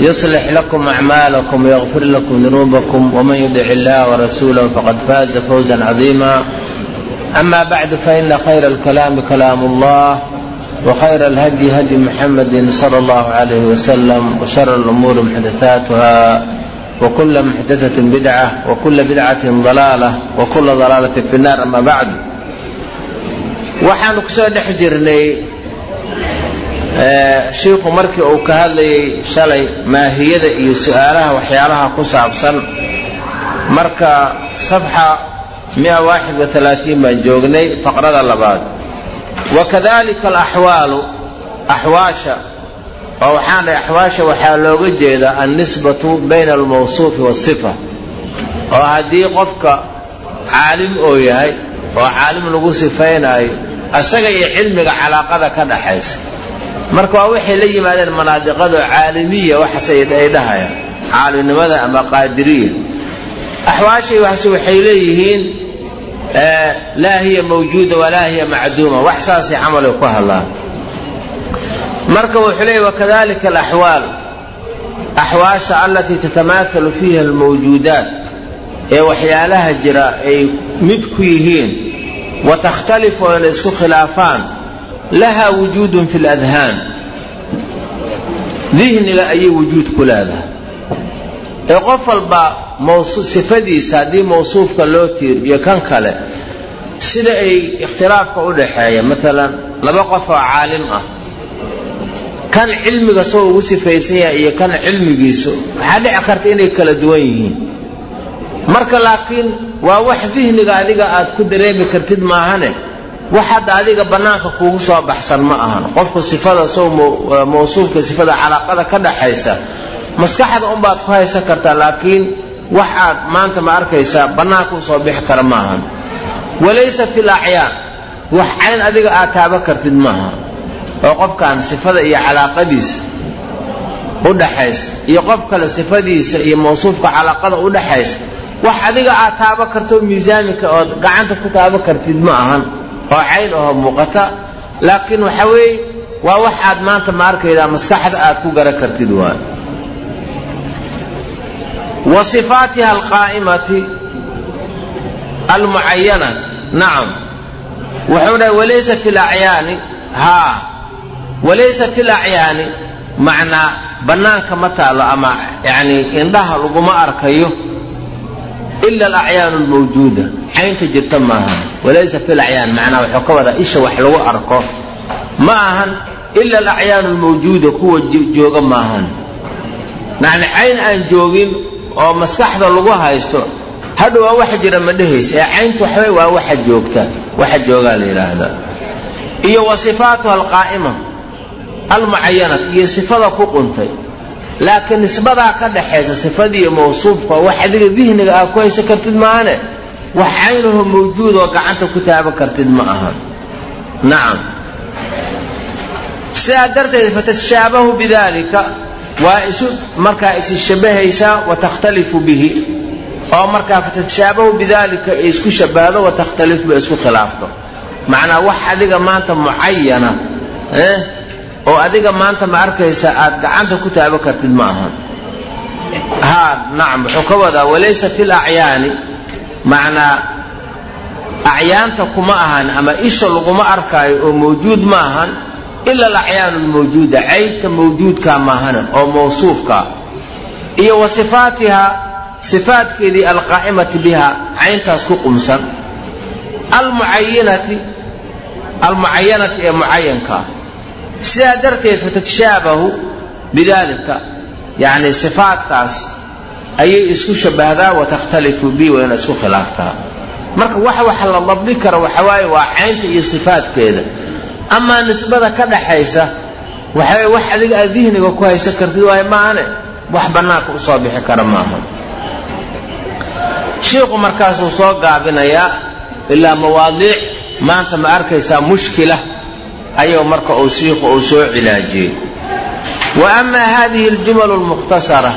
يصلح لكم أعمالكم ويغفر لكم ذنوبكم ومن يدع الله ورسوله فقد فاز فوزا عظيما أما بعد فإن خير الكلام كلام الله وخير الهدي هدي محمد صلى الله عليه وسلم وشر الأمور محدثاتها وكل محدثة بدعة وكل بدعة ضلالة وكل ضلالة في النار أما بعد waxaanu ku soo shiikhu markii uu ka hadlayay shalay maahiyada iyo su'aalaha waxyaalaha ku saabsan marka safxa wa baan joognay faqrada labaad. Wakadalika alaxwaalu axwaasha oo waxaan dhahay axwaasha waxaa looga jeedaa annisbatu bayna almawsuufi waasifa oo haddii qofka caalim oo yahay oo caalim lagu sifaynaayo asaga iyo cilmiga calaaqada ka dhaxaysa marka waa waxay la yimaadeen manaadiqado caalimiya waxaas ay dhahayaan. Caalimnimada ama qaadiriya. Axwaashay waxse waxay leeyihiin laa hiya mawjuuda walaa hiya macduuma. Wax saasay camalay ku hadlaan. Marka wuxuu leeyay wakadalika alaxwaal. Axwaasha alatii tatamaahalu fiiha almawjuudaat ee waxyaalaha jira ay mid ku yihiin. Watakhtalifu oo inay isku khilaafaan laha wujuudun fi ladhaan dihniga ayay wujuud ku leedahay. Ee qof walba sifadiisa haddii mawsuufka loo tiir iyo kan kale sida ay ikhtilaafka u dhaxeeya maalan laba qof oo caalim ah kan cilmiga soo ugu sifaysan yahay iyo kan cilmigiisu waxaa dhici karta inay kala duwan yihiin. Marka laakiin waa wax dihniga adiga aad ku dareemi kartid maahane wax hadda adiga bannaanka kuugu soo baxsan ma ahan. Qofku sifada sow mawsuufka sifada calaaqada ka dhaxaysa maskaxda unbaad ku haysan kartaa laakiin wax aad maanta ma arkaysaa bannaanka u soo bixi kara ma ahan. Walaysa fil acyaan wax cayn adiga aad taaba kartid maaha oo qofkan sifada iyo calaaqadiisa u dhaxaysa iyo qof kale sifadiisa iyo mawsuufka calaaqada u dhaxaysa wax adiga aad taaba karto miisaamika ood gacanta ku taaba kartid ma ahan oo cayn aho muuqata laakiin waxa weeye waa wax aad maanta ma arkaydaa maskaxda aad ku gara kartid waay. Wa sifaatiha alqaa'imati almucayanati nacam wuxuu dhahay walaysa fi lacyaani haa walaysa fi lacyaani macnaa bannaanka ma taalo ama yani indhaha laguma arkayo ila alacyaanu almawjuuda caynta jirta maahan walaysa fi lacyaan macnaa wuxuu ka wadaa isha wax lagu arko ma ahan ila alacyaanu almawjuuda kuwa jooga maahan macna cayn aan joogin oo maskaxda lagu haysto hadha waa waxa jira ma dhehaysa ee cayntu waxbay waa waxa joogta waxa joogaa la yidhaahdaa iyo wa sifaatuha alqaa'ima almucayanat iyo sifada ku quntay laakiin nisbadaa ka dhaxaysa sifadiiyo mawsuufka wax adiga dihniga aad ku haysan kartid maahane wax caynaho mawjuud oo gacanta ku taaban kartid ma aha. Nacam sidaa darteed fatatashaabahu bidalika waa isu markaa isi shabahaysaa watakhtalifu bihi. Oo markaa fatatashaabahu bidalika ay isku shabahdo watakhtalifu bay isku khilaafto. Macnaa wax adiga maanta mucayana oo adiga maanta ma arkaysa aad gacanta ku taaban kartid ma aha haa nacam wuxuu ka wadaa walaysa fi lacyaani macnaa acyaanta kuma ahan ama isha laguma arkaayo oo mawjuud ma ahan ila alacyaanu lmawjuuda caynta mawjuudkaa maahana oo mawsuufkaa iyo wa sifaatiha sifaatkeedii alqaa'imati biha cayntaas ku qumsan. Almucayinati almucayanati ee mucayankaa sidaa darteed fatatashaabahu bidalika yacni sifaatkaas ayay isku shabbahdaa watakhtalifu bi wayna isku khilaaftaa. Marka wax waxa la dabdi karo waxa waaye waa caynta iyo sifaatkeeda amaa nisbada ka dhaxaysa waxaway wax adiga aad dihniga ku haysan kartid waayo maahane wax bannaanka u soo bixi kara maaha. Shiikhu markaasuu soo gaabinayaa ilaa mawaadiic maanta ma arkaysaa mushkila ayuu marka uu shiikhu uu soo cilaajiyey. Wa amaa haadihi aljumal almukhtasara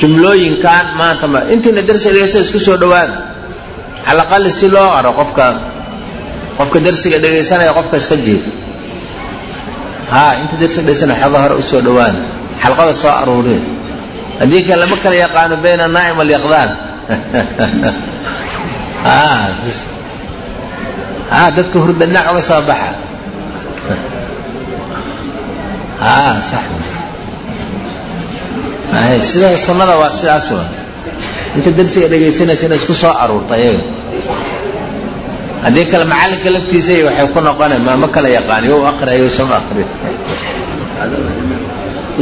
jumlooyinkan maanta ma intiina darsiga isku soo dhowaada calaqali si loo aro qofka qofka darsiga dhegaysanaya qofka iska jiif. Ha inta darsiga dhegeysanaya xooga hore u soo dhowaada xalqada soo aruureen haddii kale lama kala yaqaano bayna naa'im walyaqdaan dadka hurda dhinac uga soo baxa sida sunnada waa sidaas inta darsiga dhegaysanaysa ina isku soo aruurta iyaga haddii kale macallinka laftiisa waxay ku noqona ma kala yaqaan yow aqri yow sama aqri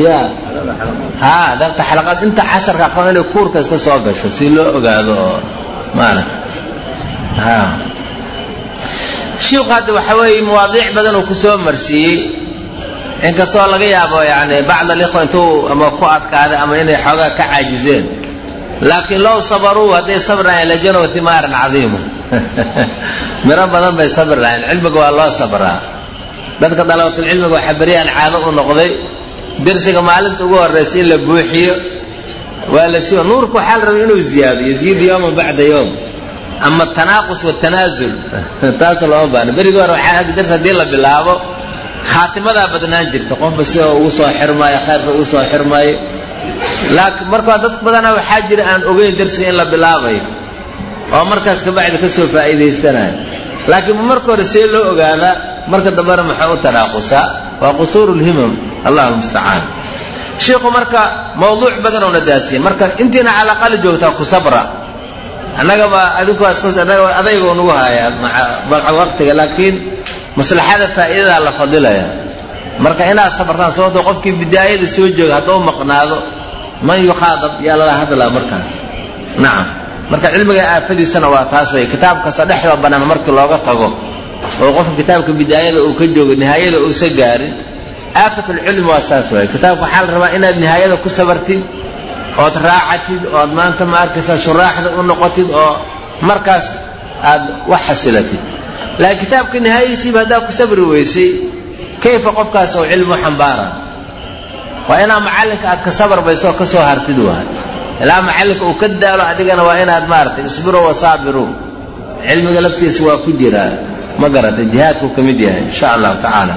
ya. Ha dabta xalaqaad inta casharka aqoon inay kuurka iska soo gasho si loo ogaado oo maaragta ha shiikhu hadda waxa weeye mawaadiic badan uu ku soo marsiiyey. Inkastoo laga yaabo yani bacd alikhwa intuu ama ku adkaaday ama inay xoogaa ka caajizeen. Laakiin low sabaruu hadday sabrayeen lajanow timaaran cadiimu. Miro badan bay sabri lahayn. Cilmiga waa loo sabraa. Dadka dalabatulcilmiga waxaa beryaan caado u noqday. Dersiga maalinta ugu horraysa in la buuxiyo waa la siiba nuurka waxaa la rabay inuu ziyaado yaziidu yowman bacda yowm ama tanaaqus watanaasul taasu lama baano berigii hore waxaa ag dars haddii la bilaabo khaatimadaa badnaan jirta. Qofba si oo ugu soo xirmaayo khayrka ugu soo xirmaayo. Laakiin markaa dad badana waxaa jira aan ogeyn darsiga in la bilaabayo. Oo markaas kabacdi ka soo faa'iidaysanayo laakiin marka hore see loo ogaadaa marka dambena maxaa u tanaaqusaa? Waa qusuur lhimam allahu mustacaan shiikhu marka mawduuc badan oo na daasiyey marka intiina cala aqali joogtaa ku sabra annagaba adaygo nagu hayaa waqtiga laakiin maslaxada faa'iidadaa la fadilaya. Marka inaad sabartaan sababto qofkii bidaayada soo jooga hadduu maqnaado man yukhaadab yaa lala hadlaa markaas. Nacam marka cilmiga aafadiisana waa taas way. Kitaabkasta dhexda bannaan markii looga tago oo qofka kitaabka bidaayada uu ka joogo nihaayada uusa gaarin. Aafatulcilmi waa saas waay kitaabka waxaa la rabaa inaad nihaayada ku sabartid ood raacatid ood maanta ma arkaysaa shuraaxda u noqotid oo markaas aad wax xasilatid. Laakiin kitaabka nihaayadiisiiba haddaad ku sabri weysay kayfa qofkaas oo cilmi u xambaara? Waa inaad macallinka aad ka sabarbayso ka soo hartid waay. Ilaa macallinka uu ka daalo adigana waa inaad maaratay isbiruu wasaabiruu cilmiga laftiisa waa ku jiraa ma garatay jihaadkuu ka mid yahay insha allahu tacaala.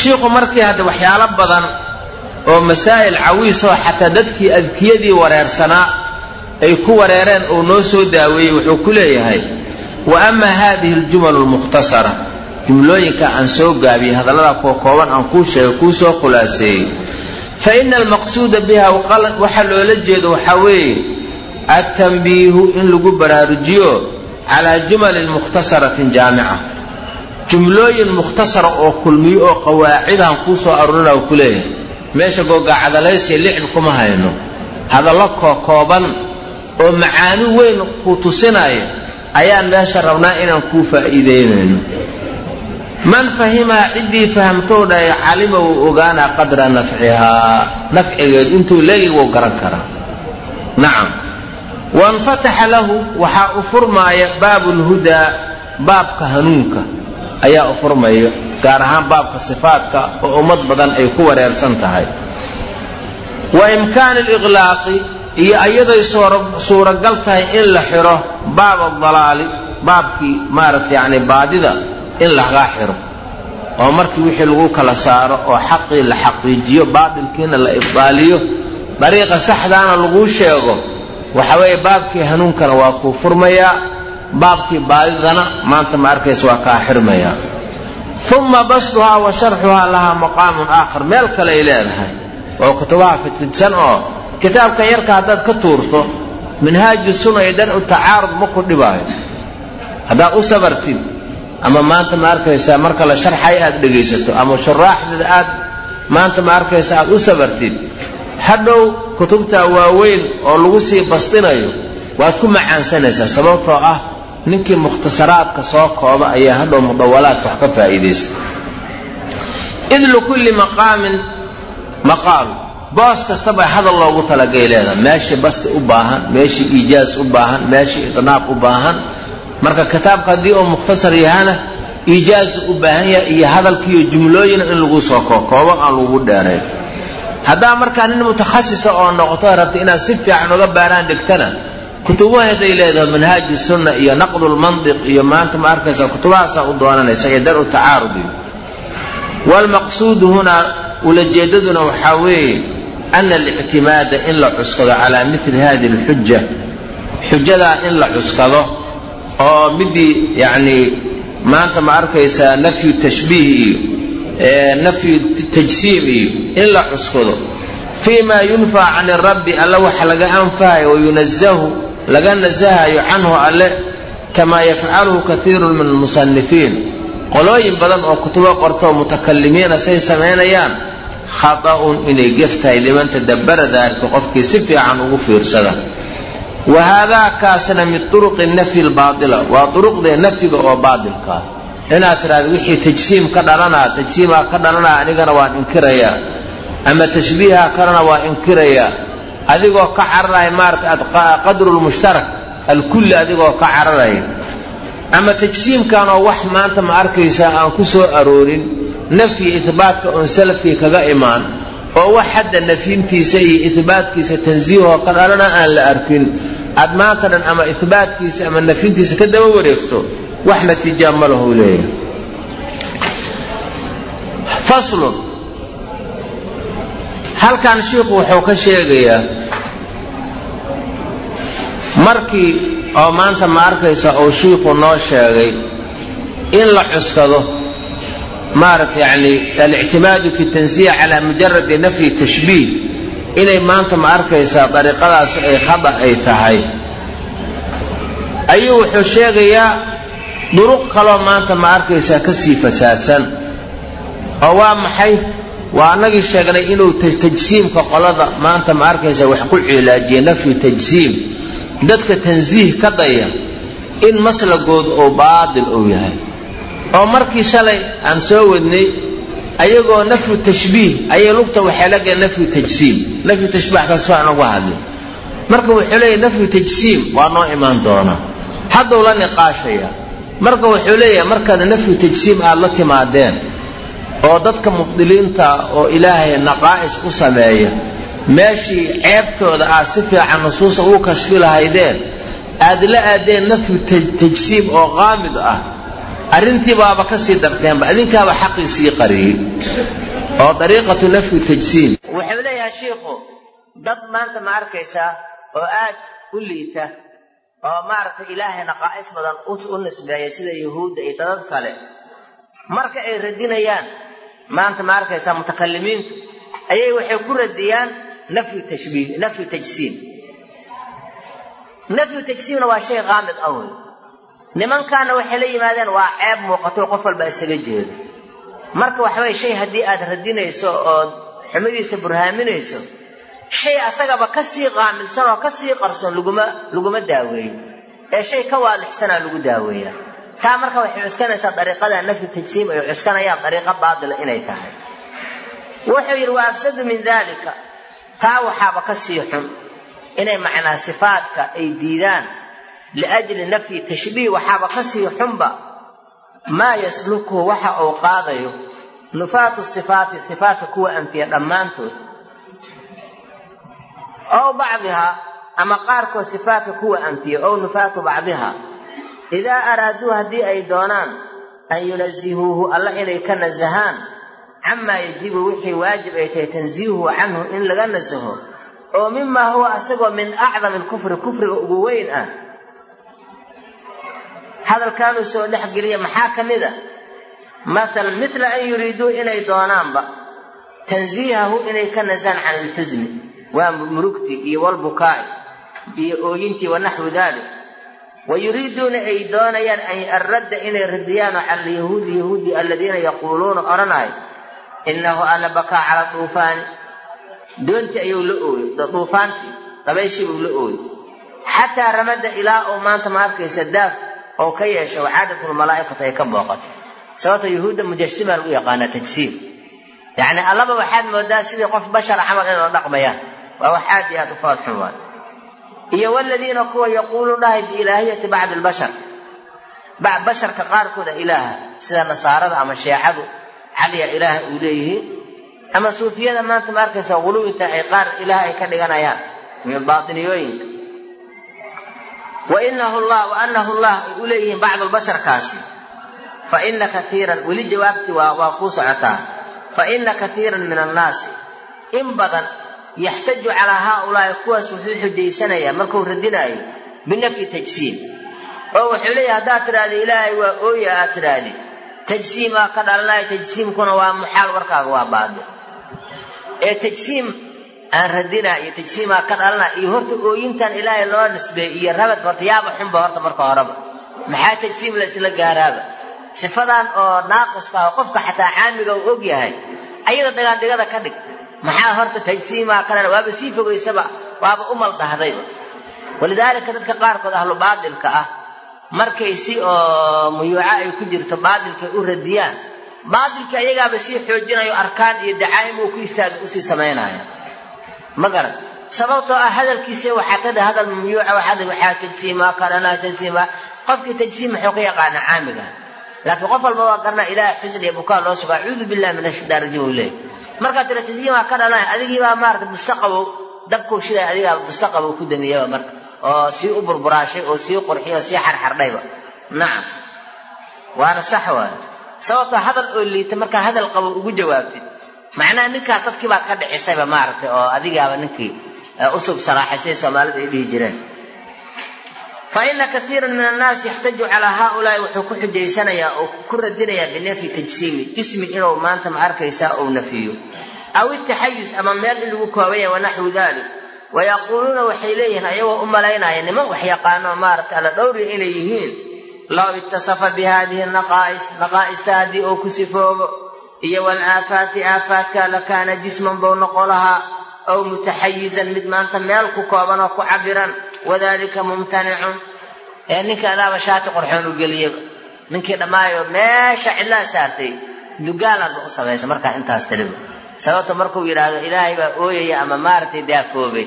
Shiikhu markii hadda waxyaalo badan oo masaa'il cawiisoo xataa dadkii adkiyadii wareersanaa ay ku wareereen uu noo soo daaweeyey wuxuu ku leeyahay wa ama haadihi aljumal almukhtasara. Jumlooyinka aan soo gaabiyey hadallada kuwa kooban aan kuu sheegay kuu soo khulaaseeyey fa ina almaqsuuda biha waxa loola jeedo waxaa weeye altanbiihu in lagu baraarujiyo calaa jumalin mukhtasaratin jaamica. Jumlooyin mukhtasara oo kulmiyo oo qawaacidahan kuu soo aruurina ku leeyahay meesha googacadalaysiya lixbi kuma hayno. Hadallo kookooban oo macaani weyn ku tusinaya ayaan meesha rabnaa inaan kuu faa'iideynayno man fahimaa ciddii fahamtou dhahay calima wuu ogaanaa qadra nafcihaa. Nafcigeed intuu leegi wuu garan karaa. Nacam. Wainfataxa lahu waxaa u furmaaya baabu lhudaa baabka hanuunka ayaa u furmaya gaar ahaan baabka sifaadka oo ummad badan ay ku wareersan tahay. Wa imkaani aliqlaaqi iyo ayaday suuragal tahay in la xiro baab adalaali baabkii maaragta yacni baadida in laga xiro. Oo markii wixii lagu kala saaro oo xaqii la xaqiijiyo baatilkiina la ibdaaliyo dariiqa saxdaana laguu sheego. Waxa weeye baabkii hanuunkana waa kuu furmayaa baabkii baadidana maanta ma arkaysa waa kaa xirmayaa uma basduhaa wa sharxuhaa lahaa maqaamun aakhar. Meel kale ay leedahay. Oo kutubaha fidfidsan oo kitaabka yarka haddaad ka tuurto minhaaju sunna iyo dan u tacaarud ma ku dhibaayo. Haddaad u sabartid ama maanta ma arkaysaa marka la sharxay aad dhegaysato ama shuraaxdeeda aad maanta ma arkaysa aad u sabartid hadhow kutubtaa waaweyn oo lagu sii bastinayo waad ku macaansanaysaa. Sababtoo ah ninkii mukhtasaraadka soo kooba ayaa hadhow mudawalaadka wax ka faa'iidaysta. Id likulli maqaamin maqaal boos kastaba hadal loogu talagay leedahay. Meeshii basti u baahan meeshii iijaaz u baahan meeshii idnaab u baahan. Marka kitaabka haddii uu mukhtasar yahana iijaaz u baahan yahay iyo hadalkiiyo jumlooyina in lagu soo kookoobo aan lagu dheerayn. Haddaa markaa nin mutakhasisa oo noqoto rabta inaad si fiican uga baaraan dhigtana kutubaheeday leedahay manhaaji sunna iyo naqdulmandiq iyo maanta ma arkaysa kutubahaasaa u doonanaysa iyo dar-u tacaarud iyo waalmaqsuudu hunaa ulajeedaduna waxaa weeye ana alictimaada in la cuskado calaa mili hadi alxuja xujadaa in la cuskado oo midii yacnii maanta ma arkaysaa nafyu tashbiih iyo nafyu tajsiim iyo in la cuskado. Fii ma yunfaa can rabbi alle waxa laga anfahayo wayunazahu laga nasahayo canhu alle kamaa yafcaluhu kaiiru min almusanifiin qolooyin badan oo kutubo qorto mutakalimiina say samaynayaan khata'un inay gef tahay liman tadabbara daalika qofkii si fiican ugu fiirsada. Wa haadaa kaasna min turuqi nafyi lbaatila waa turuqdee nafyiga oo baatilkaa inaad tidhahda wixii tajsiim ka dhalanaa tajsiimaa ka dhalanaa anigana waan inkirayaa. Ama tashbiiha kalena waa inkirayaa adigoo ka cararaya maarata qadru lmushtarak alkulli adigoo ka cararaya. Ama tajsiimkan oo wax maanta ma arkaysaa aan ku soo aroorin nafyi ihbaatka oon salafkii kaga imaan oo wax hadda nafyintiisa iyo ihbaatkiisa tansiihoo ka dhalana aan la arkin aad maanta dhan ama ihbaatkiisa ama nafyintiisa ka daba wareegto wax natiijaa ma lahu leeyahay. Faslun halkan shiikhu wuxuu ka sheegayaa markii oo maanta ma arkaysa uu shiikhu noo sheegay in la cuskado maarata yacni alictimaadu fi tansiih calaa mujaradi nafyi tashbiih inay maanta ma arkaysaa dariiqadaas ay khada ay tahay. Ayuu wuxuu sheegayaa duruq kaloo maanta ma arkaysaa ka sii fasaadsan oo waa maxay waa annagii sheegnay inuu tajsiimka qolada maanta ma arkaysa wax ku cilaajiyey nafyu tajsiim. Dadka tansiih ka daya in maslagoodu uu baatil uu yahay. Oo markii shalay aan soo wadnay ayagoo nafyu tashbiih ayay lugta waxay la galeen nafyu tajsiim. Nafyu tashbiih kasfaan uga hadlin. Marka wuxuu leeyahy nafyu tajsiim waa noo imaan doonaa. Hadduu la niqaashaya marka wuxuu leeyahay markaad nafyu tajsiim aad la timaadeen oo dadka mubdiliinta oo ilaahay naqaa'is u sameeya meeshii ceebtooda aad si fiican nusuusa ugu kashfi lahaydeen aad la aadeen nafyu tajsiim oo qaamid ah arrintii baaba ka sii darteenba idinkaaba xaqii sii qariyey oo dariiqatu nafyu tajsiim wuxuu leeyahay shiikhu dad maanta ma arkaysaa oo aad u liita oo maaragtay ilaahay naqaa'is badan u nisbeeya sida yuhuudda iyo dadad kale marka ay radinayaan maanta ma arkaysaa mutakalimiintu. Ayay waxay ku radiyaan nafyu tajsiim nafyu tajsiimna waa shay qaamid ah wey. Nimankaana waxay la yimaadeen waa ceeb muuqato qof walba isaga jeedo. Marka waxaweye shay haddii aad radinayso ood xumidiisa burhaaminayso shay asagaba ka sii qaamilsan oo ka sii qarsoon laguma laguma daaweeyo. Ee shay ka waadixsanaa lagu daaweeyaa taa marka waxay cuskanaysaa dariiqada nafyu tajsiim ay cuskanayaan dariiqo baatila inay tahay. Wuxuu yidhi wa min dalika taa waxaaba ka sii xun inay macnaa sifaadka ay diidaan. Liajli nafyi tashbiih waxaaba ka sii xunba maa yaslukuhu waxa uu qaadayo. Nufaatu sifaati sifaatka kuwa anfiya dhammaantood. Ow bacdihaa ama qaarkood sifaatka kuwa anfiya ow nufaatu bacdiha idaa araaduu haddii ay doonaan an yunazihuuhu alla inay ka nasahaan camaa yajibu wixii waajib ay tahay tansiihuhu canhu in laga nasaho oo mimaa huwa asagoo min acdami alkufri kufriga ugu weyn ah. Hadalkaanuu soo dhex geliya maxaa ka mid a? Maalan mila an yuriiduu inay doonaanba tansiihahu inay ka nasaan can ilxusni waa murugtii iyo walbukaa'i iyo ooyintii wanaxwu dalik wa yuriiduuna ay doonayaan anradda inay radiyaan cala alyahuudi yahuudi aladiina yaquuluuna odhanayo innahu alla bakaa cala duufaani doontii ayuu la ooyey duufaantii dabayshii buu la ooyey xataa ramada ilaa uu maanta ma arkaysa daaf oo ka yeesha wacaadatulmalaa'ikatu ay ka booqato. Sababta yuhuudda mujasima lagu yaqaanaa tajsiim yacni allaba waxaad moodaa sidii qof bashar camal inuu dhaqmayaan. Waa wax aad iyo aad u foolxun waay iyo waladiina kuwa yaquulu dhahay biilaahiyati bacdi lbashar basharka qaarkooda ilaaha sida nasaarada ama sheexadu caliya ilaaha uu leeyihiin ama suufiyada maanta ma arkaysa guluwinta ay qaar ilaah ay ka dhiganayaan iyo baatiniyooyinka wainahu llah ay u leeyihiin bacdu lbasharkaasi fa ina kaiiran weli jawaabtii waa kuu socotaa. Fa ina kaiiran min annaasi. In badan yaxtaju calaa haaulaai kuwaas wuxuu xujaysanayaa markuu radinaayo binafyi tajsiim. Oo wuxuu leeyahay haddaad tidhaahda ilaahay waa ooya aad tidhaahdi tajsiimaa ka dhalanaya tajsiimkuna waa muxaal warkaaga waa baadi ee tajsiim aan radinaa iyo tajsiimaa ka dhalanaa iyo horta ooyintan ilaahay loo nisbeey iyo rabadka horta yaaba xunba horta marka horeba. Maxaa tajsiim la isla gaaraaba? Sifadan oo naaqiska ah qofka xataa caamiga uu og yahay ayada dagaandhigada ka dhig maxaa horta tajsiimaa dhalan waaba sii fogaysaba waaba u maldahdayba walidaalika dadka qaarkood ahlu baadilka ah markay si oo muyuuco ay ku jirto baadilkay u radiyaan baadilkii ayagaaba sii xoojinayo arkaan iyo dacaa'im uu ku istaaga u sii samaynaya ma garan. Sababtoo ah hadalkiisa waxaa ka dhaha hadal muyuuca waxaa waxaa tajsiimaa kalanaa tajsiimaa qofkii tajsiim muxuu ka yaqaana caamiga. Laakiin qof walba waa garanaa ilaah xusn iyo bukaa loo sugaa acuudu billahi min ashaitaan rajiim uu leeyahy markaad tira tajsiimaa ka dhalanaya adigiibaa maarata mustaqabow dabkuu shiday adigaa mustaqabow ku damiyaba marka oo sii u burburaashay oo sii qurxiy oo sii xarxardhayba. Nacam waana sax waay. Sababtoo hadal oo liita markaa hadal qabo ugu jawaabtid macnaha ninkaas dadkii baad ka dhicisayba maaragtay oo adigaaba ninkii usub salaaxisay soomaalida ay dhihi jireen fa ina kaiira min annaasi yaxtaju calaa haaulaai wuxuu ku xujaysanayaa oo ku radinayaa binafyi tajsiimi jismi inuu maanta ma arkaysaa ou nafiyo aw itaxayus ama meel in lagu koobaya wanaxwu dalik wayaquuluuna waxay leeyihiin ayagoo u malaynaya niman wax yaqaano maaragta alla dhowriya inay yihiin. Low itasafa bi haadihi naqaa'is naqaa'ista haddii uu ku sifoobo iyo walaafaati aafaadka lakaana jisman buu noqo lahaa aw mutaxayizan mid maanta meel ku kooban oo ku cabiran wadalika mumtanicun ee ninka adaaba shaati qorxoon u geliyaba ninkii dhammaayo meesha cidlaa saartay dugaalaadba u samaysa markaa intaas tiriba sababta markuu yidhaahdo ilaahay baa ooyaya ama maaragtay daakoobay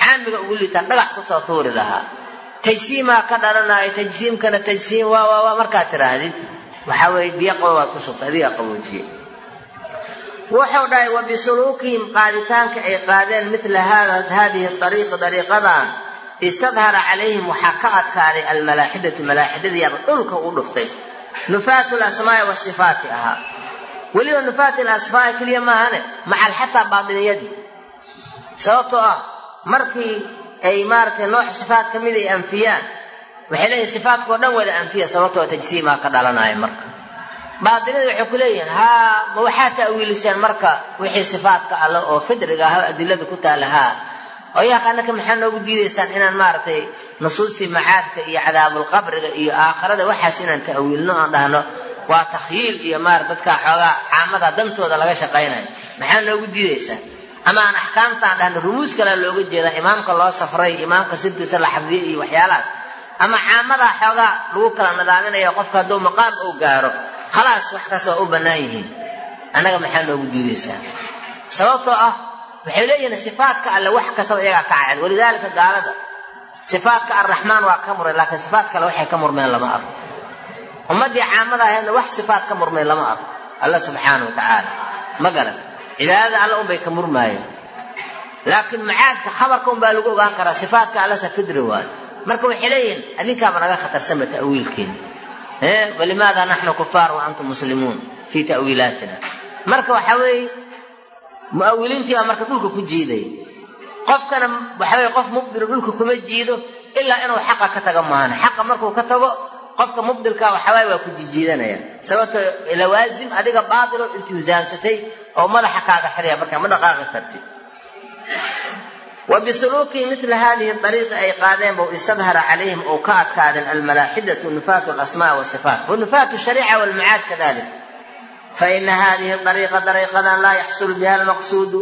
xaamiga ugu liitaan dhagax ku soo tuuri lahaa tajsiimaa ka dhalanaayo tajsiimkana tajsiim waa waa waa markaad tidhaahdid waxaa weeye biyo qabo waad ku shubtay adigaa qaboojiye wuxuu dhahay wa bisuluukihim qaaditaanka ay qaadeen mila haadihi ariiqi dariiqadan istadhara calayhim waxaa ka adkaaday almalaaxidatu malaaxidadiiaba dhulka u dhuftay. Nufaatu lasmaai wasifaati ahaa weliba nufaati lasmaai keliya maahane macal xataa baatiniyadii sababtoo ah markii ay maaratay nooc sifaat ka mid ay anfiyaan waxay leeyihiin sifaatkao dhan wada anfiya sababtoo tajsiimaa ka dhalanaya marka baatinadii waxay ku leeyihiin haa ma waxaa ta'wiiliseen marka wixii sifaatka alle oo fidriga ah adilada ku taala haa oo yaqaanaka maxaa noogu diidaysaan inaan maaragtay nusuustii macaadka iyo cadaabulqabriga iyo aakhirada waxaas inaan ta'wiilno aan dhahno. Waa takhyiil iyo maarata dadka xoogaa caamada dantooda laga shaqaynayo. Maxaa noogu diidaysaan? Ama aan axkaamtaan dhahno rumuus kalea looga jeedaa imaamka loo safray imaamka sirtiisa la xafdiyey iyo waxyaalahaas. Ama caamadaa xoogaa lagu kala nadaaminayo qofka hadduu maqaam uu gaaro khalaas wax kaas waa u bannaan yihiin annaga maxaa noogu diidaysaa? Sababtoo ah waxay leeyihiin sifaatka alle wax kastaba iyagaa ka cacad walidaalika gaalada sifaatka arraxmaan waa ka murmay laakiin sifaat kale waxay ka murmeen lama arko. Ummaddii caamada ahaydna wax sifaat ka murmay lama arko. Alla subxaana wa tacaala. Ma garan cibaadada alle unbay ka murmaayeen. Laakiin macaadka khabarka unbaa lagu ogaan karaa sifaatka allesa fidri waayo marka waxay leeyihiin adinkaaba naga khatarsanba ta'wiilkeena walimaada naxnu kufaar wa antum muslimuun fii ta'wiilaatina. Marka waxa weeye mu'awiliintii baa marka dhulka ku jiidaya qofkana waxa weye qof mubdil dhulka kuma jiido ilaa inuu xaqa ka tago maahane xaqa markuu ka tago qofka mubdilka waxawaaye waa ku jijiidanaya sababto lawaasim adiga baatiloo iltisaamsatay oo madaxa kaaga xiraya markaa ma wa bisuluukihi mila hadihi ariiqi ay qaadeen bau istadhara calayhim ou ka adkaadeen almalaaxidatu nufaatu alasmaa wasifaat wanufaatu shariica walmacaad kadalik. Faina hadihi ariiqa dariiqadan laa yaxsulu biha almaqsuudu.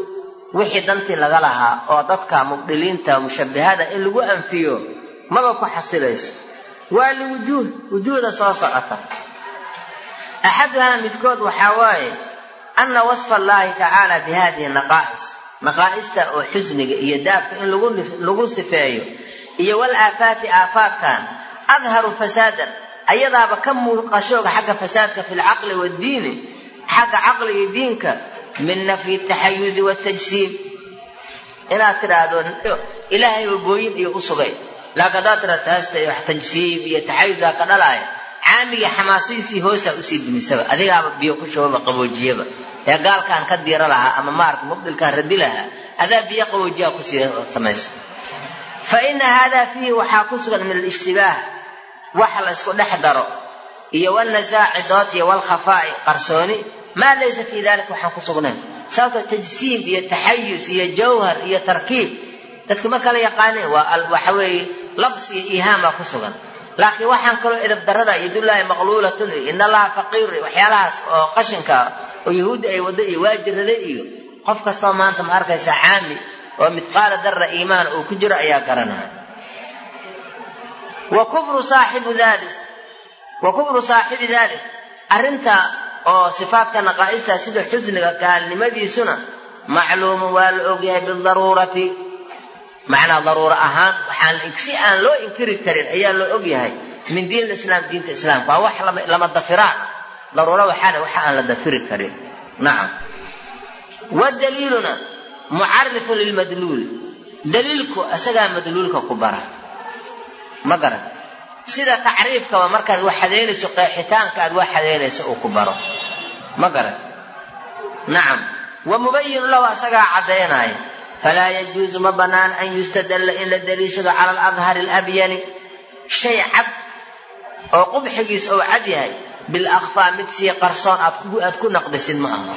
Wixii dantii laga lahaa oo dadka mubdiliinta mushabihada in lagu anfiyo maba ku xasilayso. Waa liwujuuh wujuuhda soo socota. Axaduhaa midkood waxaa waaye ana wasfa allahi tacaala bi hadihi naqaa'is naqaa'ista oo xusniga iyo daabka in lagu sifeeyo iyo wal aafaati aafaadkan adharu fasaadan ayadaaba ka muuqashooga xagga fasaadka fi lcaqli waddiini xagga caqliga diinka min nafyi taxayuzi watajsiim inaad tidhaahdo ilaahay wabooyin iyo u sugay. Laakiin haddaad tidhahdo taasta wax tajsiim iyo taxayusaa ka dhalaaya caamigii xamaasadiisii hoosaa u sii dumisaba adigaaba biyo ku shubaba qaboojiyaba ee gaalkaan ka diira lahaa ama maarka mubdilkaan radi lahaa adaa biyo qaboojiyaa ku sii samaysa fa ina haadaa fiihi waxaa ku sugan min alishtibaah wax la isku dhex daro iyo walnasaaci dood iyo walkhafaa'i qarsooni maa laysa fii dalika waxaan ku sugnayn. Sababto tajsiim iyo taxayus iyo jawhar iyo tarkiib dadka ma kala yaqaaneen waxa weeye labs iyo iihaan baa ku sugan. Laakiin waxaan kaloo edab darada maqluulatun iyo allaha faqiir waxyaalahaas oo qashinka oo yahuudda ay waddo iyo waajirada iyo qof kastoo maanta ma arkaysa caami oo midqaala darra iimaan uu ku jiro ayaa garanaya wa kufru saaxibu dalik wa kufru saaxibi dalik arrinta oo sifaadka naqaa'ista sida xusniga gaalnimadiisuna macluumun waa la ogyahay bidaruurati. Macnaa daruuro ahaan waxaan si aan loo inkiri karin ayaa loo ogyahay min diin lislaam diinta islaamka. Waa wax lama dafiraan daruuro waxaana waxa aan la dafiri karin. Nacam wadaliiluna mucarifun lilmadluul daliilku isagaa madluulka ku bara. Ma garan sida tacriifkaba markaad wax xadaynayso qeexitaanka aad wax xadaynayso uu ku baro. Ma garan nacam wa mubayinu lahu asagaa caddaynaya falaa yajuusu ma bannaan an yustadalla in la daliishado cala aladhari alabyani. Shay cad oo qubxigiis ou cad yahay bilakfaa mid sii qarsoon aad ku naqdisid ma aha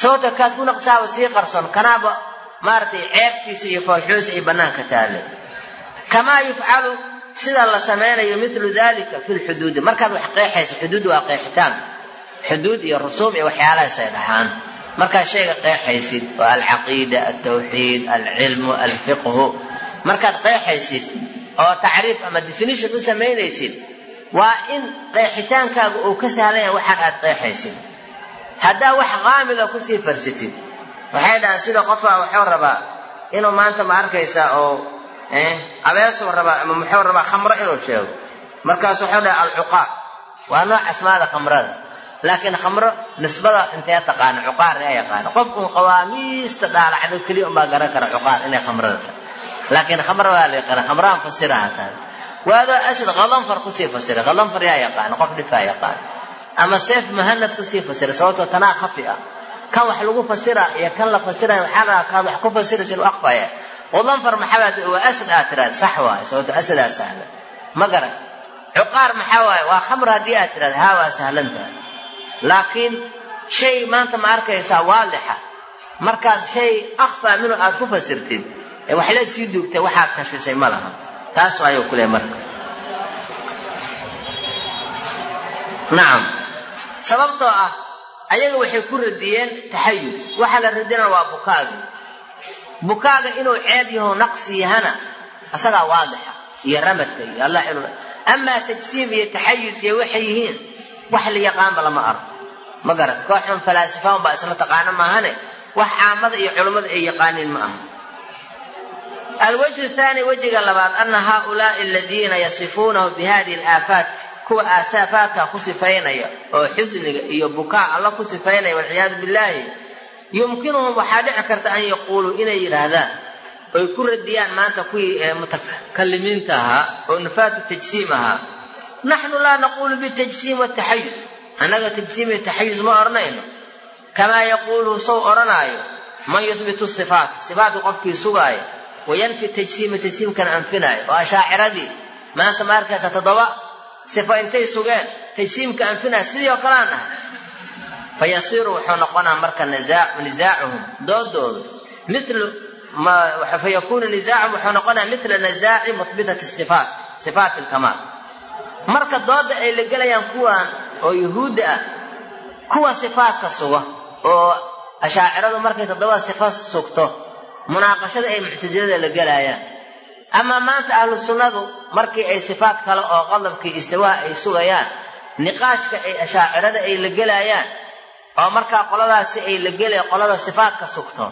sababta kaad ku naqsaaba sii qarsoon kanaaba maaragtay ceebtiisa iyo foolxuusa ay bannaanka taale kamaa yufcalu sida la samaynayo milu dalika fi lxuduudi markaad wax qeexayso xuduud waa qeexitaanka xuduud iyo rusuum iyo waxyaalahaasay dhahaan markaad shayga qeexaysid oo alcaqiida altawxiid alcilmu alfiqhu markaad qeexaysid oo tacriif ama definition u samaynaysid waa in qeexitaankaaga uu ka sahlan yahay waxaan aad qeexaysid. Haddaa wax qaamida ku sii farsitid waxay dhahaan sida qofka wuxuu rabaa inuu maanta ma arkaysaa oo abeesuu rabaa ama muxuu rabaa khamro inuu sheego. Markaas wuxuu dhaha alcuqaar waa nooc asmaada khamrada. Laakiin khamro nisbada intee taqaana cuqaar yaa yaqaana. Qofkun qawaamiista dhaalacdo keliya unbaa garan kara cuqaar inay khamrada tahay. Laakiin khamro waa la yaqaana khamraan fasiraha tahay waadoo asad qadanfar ku sii fasira qadanfar yaa yaqaana qof dhifaa yaqaana ama seef muhanad ku sii fasira sababtoo tanaa khafi ah kan wax lagu fasira iyo kan la fasiraya waxaa lahaa kaad wax ku fasiraysa aqfaya qadanfar maxabaad waa aad tiraad sax waaye sababto asadaa sahlan ma garan cuqaar maxaa waaye waa khamr haddii aad tiraad haa waa sahlan tahay laakiin shay maanta ma arkaysaa waadixa markaad shay akhfaa minhu aad ku fasirtid ee waxleed sii duugtay waxaad kashfisay ma laha taas ayuu ku leehay marka. Nacam sababtoo ah ayaga waxay ku radiyeen taxayus. Waxa la radinaa waa bukaaga. Bukaaga inuu ceeb yaho naqsi yahana isagaa waadixa iyo ramadka iyo allah inuu amaa tajsiim iyo taxayus iyo waxay yihiin wax la yaqaanba lama arko. Ma garat kooxun falaasifaan baa isla taqaano maahane wax caamada iyo culummada ay yaqaaniin ma aha alwajhu thaani wejiga labaad ana haaulaai aladiina yasifuunahu bi hadihi alaafaat kuwa aasaafaadka ku sifaynaya oo xusniga iyo bukaa alla ku sifaynaya walciyaadu billaahi yumkinuhum waxaa dhici karta an yaquuluu inay yidhaahdaan oy ku radiyaan maanta kuwii mutakalimiinta ahaa oo nufaatu tajsiim ahaa. Naxnu laa naquulu bitajsiim wataxayus annaga tajsiim iyo taxayus ma odhanayno kamaa yaquuluhu sow odhanaayo man yuhbitu sifaat sifaatka qofkii sugaayo wayanfi tajsiima tajsiimkana anfinaayo oo ashaaciradii maanta ma arkaysa toddoba sifa intay sugeen tajsiimka anfinaayo sidii oo kalean ahay fayasiiru wuxuu noqonaa marka nisaacuhum doodoodu milu fayakunu nisaacuhum wuxuu noqonaa mila nisaaci muhbitati sifaat sifaat ilkamaal marka dooda ay la gelayaan kuwan oo yuhuudda ah kuwa sifaatka suga oo ashaaciradu markay toddoba sifa sugto munaaqashada ay muctasilada la gelaayaan ama maanta ahlu sunnadu markii ay sifaat kale oo qadabkii istiwaa ay sugayaan niqaashka ay ashaacirada ay la gelaayaan oo markaa qoladaasi ay la gelaya qolada sifaadka sugto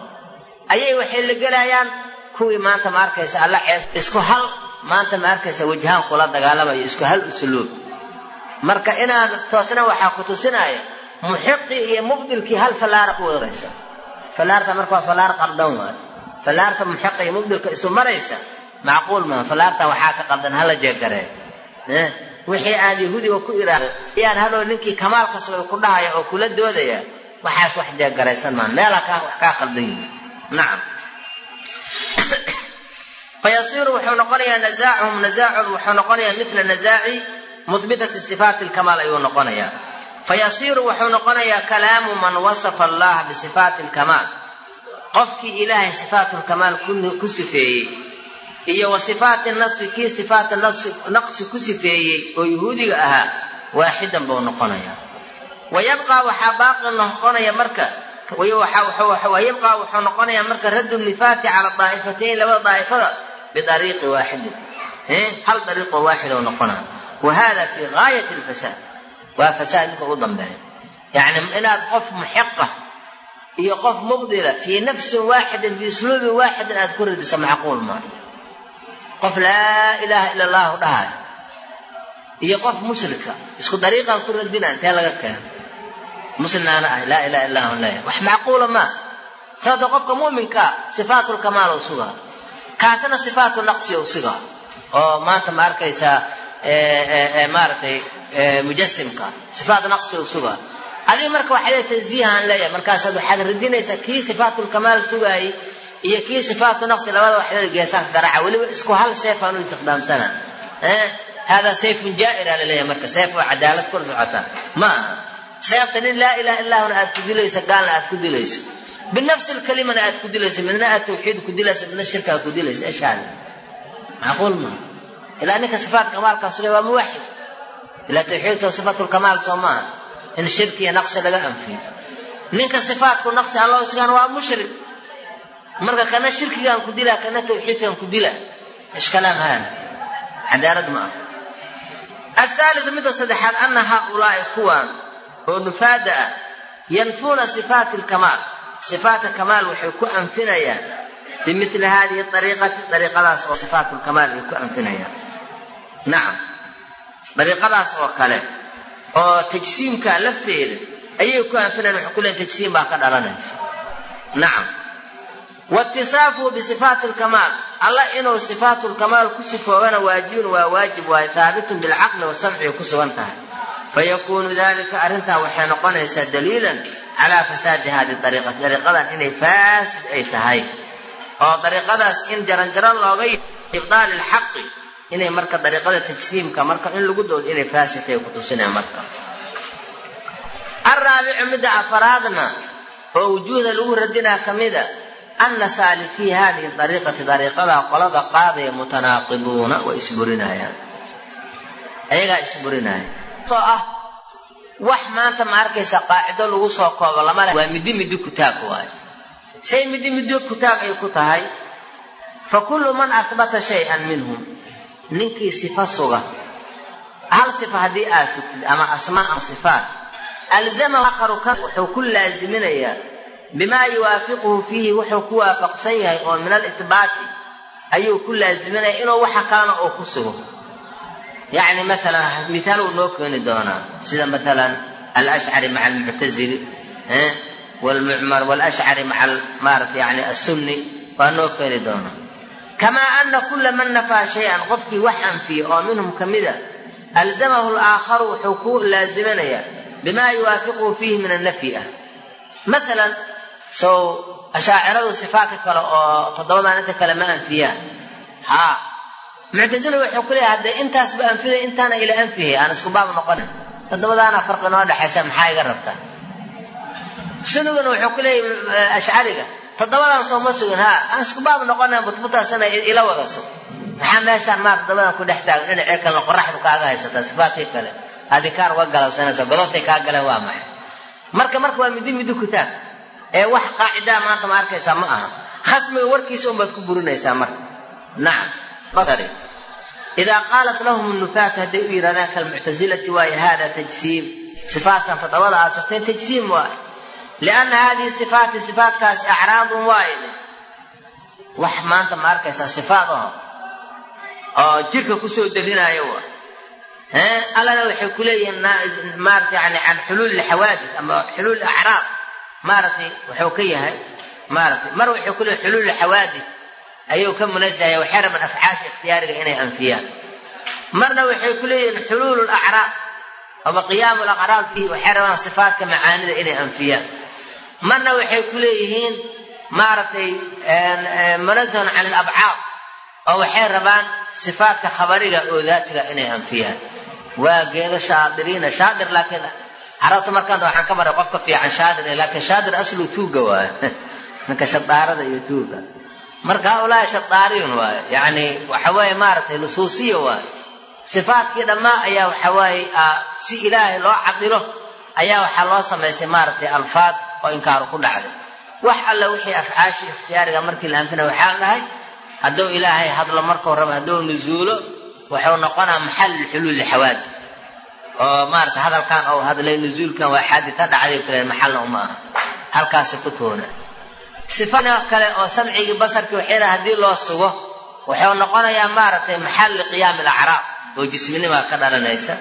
ayay waxay la gelayaan kuwii maanta ma arkaysa alla ceeb isku hal maanta ma arkaysa kula dagaalamayo isku hal usluub. Marka inaad toosna waxaa ku tusinaya muxiqii iyo mubdilkii hal fallaara ku wadaraysa fallaarta marka waa fallaar qaldan waayo fallaarta muxiqa iyo mubdilka isu maraysa macquul maaha fallaartan waxaa ka qaldan hala jeegaree wixii aan yahuudiga ku iraahdo ayaan hadhow ninkii kamaalka sugay ku dhahaya oo kula doodaya waxaas wax jeegaraysan maa meelaa kaa wax kaa qaldan yihi nacam fayasiiru wuxuu noqonayaa nazaacuhum nazaacoodu wuxuu noqonayaa mila nazaaci muhbitati sifaati lkamaal ayuu noqonayaa. Fayasiiru wuxuu noqonayaa kalaamu man wasafa allaha bisifaati lkamaal qofkii ilaahay sifaatu lkamaal ku sifeeyey iyo wa sifaati kii sifaati naqsi ku sifeeyey oo yahuudiga ahaa waaxidan buu noqonayaa. Wayabqaa waxaa baaqi noqonaya marka wayabqaa wuxuu noqonayaa marka raddu nifaati cala daa'ifatayn labada daa'ifada biariiqi waaxidin hal dariiqoo waaxid oo noqonaya wa fii gaayati lfasaad waa fasaad ninka ugu dambeeya. Yacni inaad qof muxiqa iyo qof mubdila fii nafsin waaxidin biusluubin waaxidin aad ku radiso macquul maa qof laa ilaaha ila allahu dhahayo iyo qof mushrika isku dariiqaan ku radina intee laga keeno. Muslimnaana ah laa ilaha illa hu leeyahay. Wax macquula maa sababto qofka mu'minkaa sifaatu lkamaal u sugaa. Kaasina sifaatu naqsi u sugaa. Oo maanta ma arkaysaa maaragtay mujasimka sifaat naqsi u sugaa adiga marka waxaa tanziihaan leeyahay. Markaasaad waxaad radinaysaa kii sifaatu lkamaal sugaayey iyo kii sifaatu naqsi labada waxdada geesaanka garaaca weliba isku hal seefaan u istiqdaamsana hada sayfun jaa'ira la leeyahay marka. Seef oo cadaalad kula socota. Ma seefta nin laa ilaha illahuna aad ku dilayso gaalna aad ku dilayso. Binafsi lkalimana aad ku dilayso midna aad tawxiid ku dilayso midna shirka ku dilayso. Esh hada macquul maa ilaa ninka sifaatka kamaalkaa sugay waa muwaxid. Ilaa tawxiidka sifaatu lkamaal soo maaha in shirki iyo naqsi laga anfiyo. Ninka sifaatku naqsi alla isgaan waa mushrik. Marka kana shirkigaan ku dila kana tawxiidkaan ku dila ishkalaam haada cadaalad ma ah athaalita midda saddexaad ana haaulaai kuwaan oo nufaada ah yanfuuna sifaati lkamaal sifaata kamaal waxay ku anfinayaan. Bimili haadihi ariiqati ariiqadaas oo sifaat lkamaal ay ku anfinayaan. Nacam ariiqadaas oo kale oo tajsiimka lafteeda ayay ku anfinayaan waxay ku leeyiin tajsiim baa ka dhalanaysa. Nacam watisaafuhu bisifaati lkamaal alla inuu sifaatu lkamaal ku sifoobana waajibun waa waajib waaye haabitun bilcaqli wasamciga ku sugan tahay. Fayakuunu dalika arrintaa waxay noqonaysaa daliilan calaa fasaadi hadihi ariiqati dariiqadan inay faasid ay tahay. Oo dariiqadaas in jaranjaran looga ibdaali lxaqi inay marka dariiqada tajsiimka marka in lagu doodo inay faasid tahay kutusinaya marka. Araabicu midda afaraadna oo wujuuhda lagu radinaa ka mida ana saalifii hadihi ariiqati dariiqadaa qolada qaadaya mutanaaqiduuna way isburinayaan. Ayagaa isburinaya. Oo ah wax maanta ma arkaysa qaacido lagu soo koobo lama le waa midi midi kutaag waayo. Say midi midi kutaag ay ku tahay fa kullu man ahbata shay-an minhum ninkii sifa suga. Hal sifa haddii aad sugtid ama asmaa ama sifaat alzamahu akharu kan wuxuu ku laaziminayaa bimaa yuwaafiquhu fiihi wuxuu ku waafaqsan yahay oo min alihbaati ayuu ku laaziminaya inuu waxa kalena oo ku sugo. Yacni maalan mithaal uu noo keeni doonaa. Sida maalan alashcari maca almuctazili wlmucmar walashcari maca maarata yani assunni waa noo keeni doonaa kamaa ana kula man nafaa shay-an qofkii wax anfiya oo minhum ka mida alzamahu laakharu wuxuu ku laaziminayaa bimaa yuwaafiquhu fiihi min annafyi ah maalan sow ashaaciradu sifaatka kale oo toddobadan inta kale ma anfiyaan haa muctasila wuxuu ku leeyahay haddee intaasba anfiday intaana ila anfihey aan isku baab noqonin toddobadaana farqi noo dhexaysa maxaa iga rabtaa suniguna wuxuu ku leeyahay ashcariga toddobadan soo ma sugin haa aan isku baab noqonin butbutaasana ila wada maxaa meeshaan maar toddobadan ku dhex taagan dhinacii kalena qoraxdu kaaga haysataa sifaatkii kale? Adikaar uga galabsanaysa godobtay kaa galeen waa maxay? Marka marka waa midi midi kutaab ee wax qaacidaa maanta ma arkaysaa ma aha. Khasmiga warkiisa unbaad ku burinaysaa marka. Nacam idaa qaalat lahum nufaatu hadday u yidhahdaan kalmuctasilati waaye hada tajsiim. Sifaatkan toddobada aad sugteen tajsiim waay lianna haadihi sifaati sifaatkaasi acraadun waaide wax maanta ma arkaysaa sifaat aho oo jirka ku soo darinaayo wa allana waxay ku leeyihiin maarata yani can xuluul lxawaadis ama xuluul acraad maaragtay wuxuu ka yahay maaratay mar waxay ku leeyihiin xuluul xawaadis ayuu ka munazahaya waxay rabaan afcaasha ikhtiyaariga inay anfiyaan marna waxay ku leeyihiin xuluul lacraad ama qiyaamu lacraad fi waxay rabaan sifaatka macaanida inay anfiyaan marna waxay ku leeyihiin maaragtay munazahun can alabcaad oo waxay rabaan sifaatka khabariga oo daatiga inay anfiyaan. Waa geedo shaadiriina shaadir laakiin carabta markaan waxaan ka maray qofka fiican shaadir laakiin shaadir aslu tuuga waayo ninka shadaarada iyo tuuga marka haulaahi shadaariyun waayo yacni waxa weeye maaragtay lusuusiya waayo sifaatkii dhammaa ayaa waxa waaye si ilaahay loo cadilo ayaa waxaa loo samaystay maaragtay alfaad oo inkaaru ku dhacday. Wax alle wixii afcaashii ikhtiyaariga markii la anfina waxaa dhahay hadduu ilaahay hadlo markuu rabo hadduu nuzuulo wuxuu noqonaa maxal xuluuli xawaadi oo maarata hadalkan ou hadlay nuzuulkan waa xaadita dhacday kale maxalna uma aha. Halkaasi ku toona sifada kale oo samcigii basarkii waxayna haddii loo sugo wuxuu noqonayaa maaragtay maxalli qiyaami alacraab oo jisminimaa ka dhalanaysa.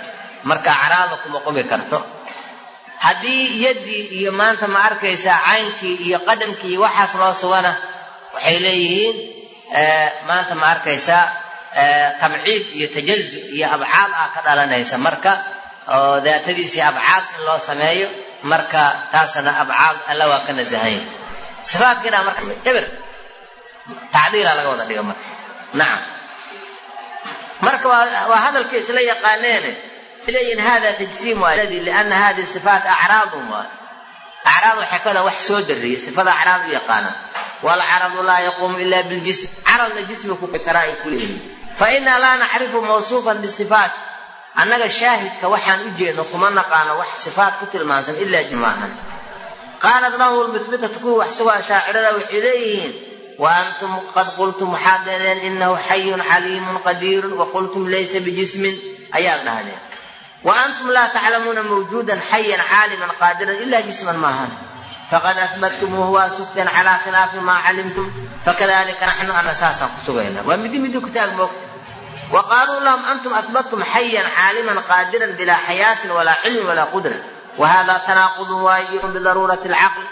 Marka acraada kuma qumi karto haddii yaddii iyo maanta ma arkaysaa caynkii iyo qadamkii iyo waxaas loo sugana waxay leeyihiin maanta ma arkaysaa tabciid iyo tajazu iyo abcaad ah ka dhalanaysa. Marka oo daatadiisii abcaad in loo sameeyo marka taasna abcaad alla waa ka nasahanya sifaadkiina marka eber tacdiila laga wada dhigo marka. Nacam marka waa hadalka isla yaqaaneene leeyihiin hada tajsiim waa liana hadihi sifaat acraadun waa acraad waxay kada wax soo dariyay sifada acraad u yaqaanaan walcaradu laa yaquumu ila biljism caradna jismi ku karaa ay ku leeyihiin fainaa laa nacrifu mawsuufan bisifaat annaga shaahidka waxaan u jeedno kuma naqaano wax sifaat ku tilmaansan ilaa jimaahan qaalat lahu lmutbitatu kuwa wax sugoo ashaacirada waxay leeyihiin wa antum qad qultum wa antum laa taclamuuna mawjuudan xayan caaliman qaadiran ilaa jisman maahan faqad ahbattumuuhu waa sugteen calaa khilaafi maa calimtum fakadalika naxnu ana saasaan ku sugayna waa midi midi kutaag moogta wa qaaluu lahum antum ahbattum xayan caaliman qaadiran bilaa xayaatin walaa cilmin walaa qudra. Wa hada tanaaqudun waayun bidaruurati alcaqli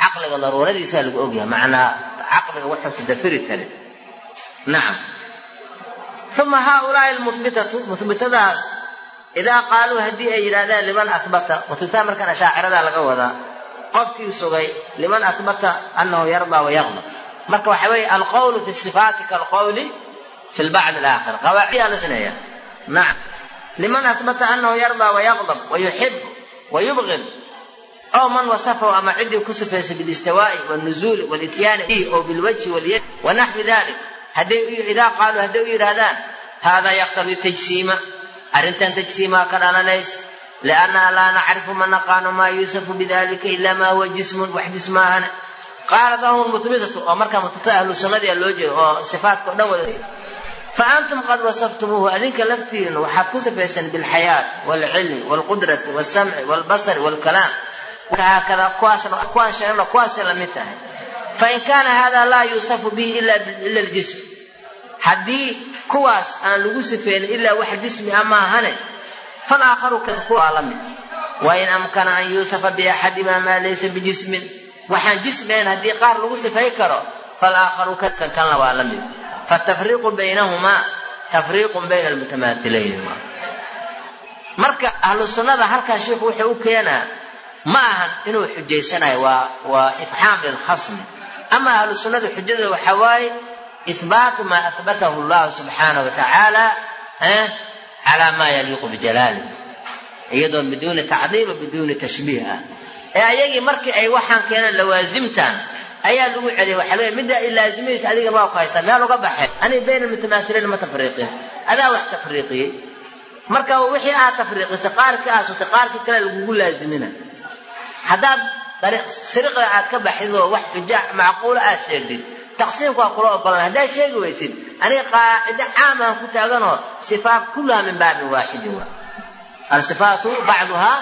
caqliga daruuradiisaa lagu ogyahay macnaa caqliga wuxuusa dafiri karin nacam uma haaulaai lmuhbitatu muhbitadaas idaa qaaluu haddii ay yidhahdaan liman ahbata muhbitaa markaan ashaacirada laga wadaa. Qofkii sugay liman ahbata anahu yardaa wayaqdab marka waxa weeye alqowlu fi sifaati kaalqowli fi lbacd alaakhir. Qawaacidaa la sinaya nacam liman ahbata anahu yardaa wayaqdab wayuxib wayubgid ow man wasafahu ama ciddii ku sifaysay bilistiwaa'i wاlnuzuuli walityaani oo bilwajhi walyad wanaxwi dalik idaa qaaluu hadday u yidhaahdaan hada yaqtadii tajsiima arrintan tajsiimaa ka dhalanaysa liannaa laa nacrifu ma naqaano maa yuusafu bidalika ila ma huwa jismun wax jismaahana qaalat lahum muhbitatu oo markaa mutata ahlu sunnadii loo jeedo oo sifaatka o dhan wada fa antum qad wasaftumuuhu adinka laftiinu waxaad ku sifayseen bilxayaat waalcilmi waalqudrati waalsamci waalbasari waalkalaam haakada kuwaan sheegno kuwaasay la mid tahay. Fain kaana hada laa yuusafu bihi ila ljism haddii kuwaas aan lagu sifeynin ilaa wax jismi a maahane falaakharu kuwaa la mid. Wain amkana an yuusafa biaxadima maa laysa bijismin waxaan jismi ahayn haddii qaar lagu sifay karo falaakharu kan kanla waa la mid. Fatafriiqu baynahumaa tafriiqun bayna almutamaahilayn marka ahlu sunnada halkaa sheikhu wuxuu u keenaa ma ahan inuu xujaysanayo waa waa ifxaam lilkhasmi ama ahlu sunnada xujada waxaa maa ahbatahu llahu subxaanahu wa tacaala calaa maa yaliiqu bijalaali iyadoo biduuni tacdiim wa biduuni tashbiih ah ee ayagii markii ay waxaan keeneen lawaasimtan ayaa lagu celiyay waxaa leeya middaa ay laazimaysa adiga maa ku haystaa meel uga baxeen aniga bayna almutamaatiliin ma tafriiqin adaa wax tafriiqiyey marka wixii aad tafriiqisay qaarkii aad sutay qaarkii kale lagugu laazimina haddaad siriqda aad ka baxidoo wax xujaa macquula aad sheegtid taqsiimku waa kula ogolan haddaad sheegi weysid aniga qaacido caamaan ku taaganoo sifaat kullaha min baabin waaxidin wa alsifaatu bacduhaa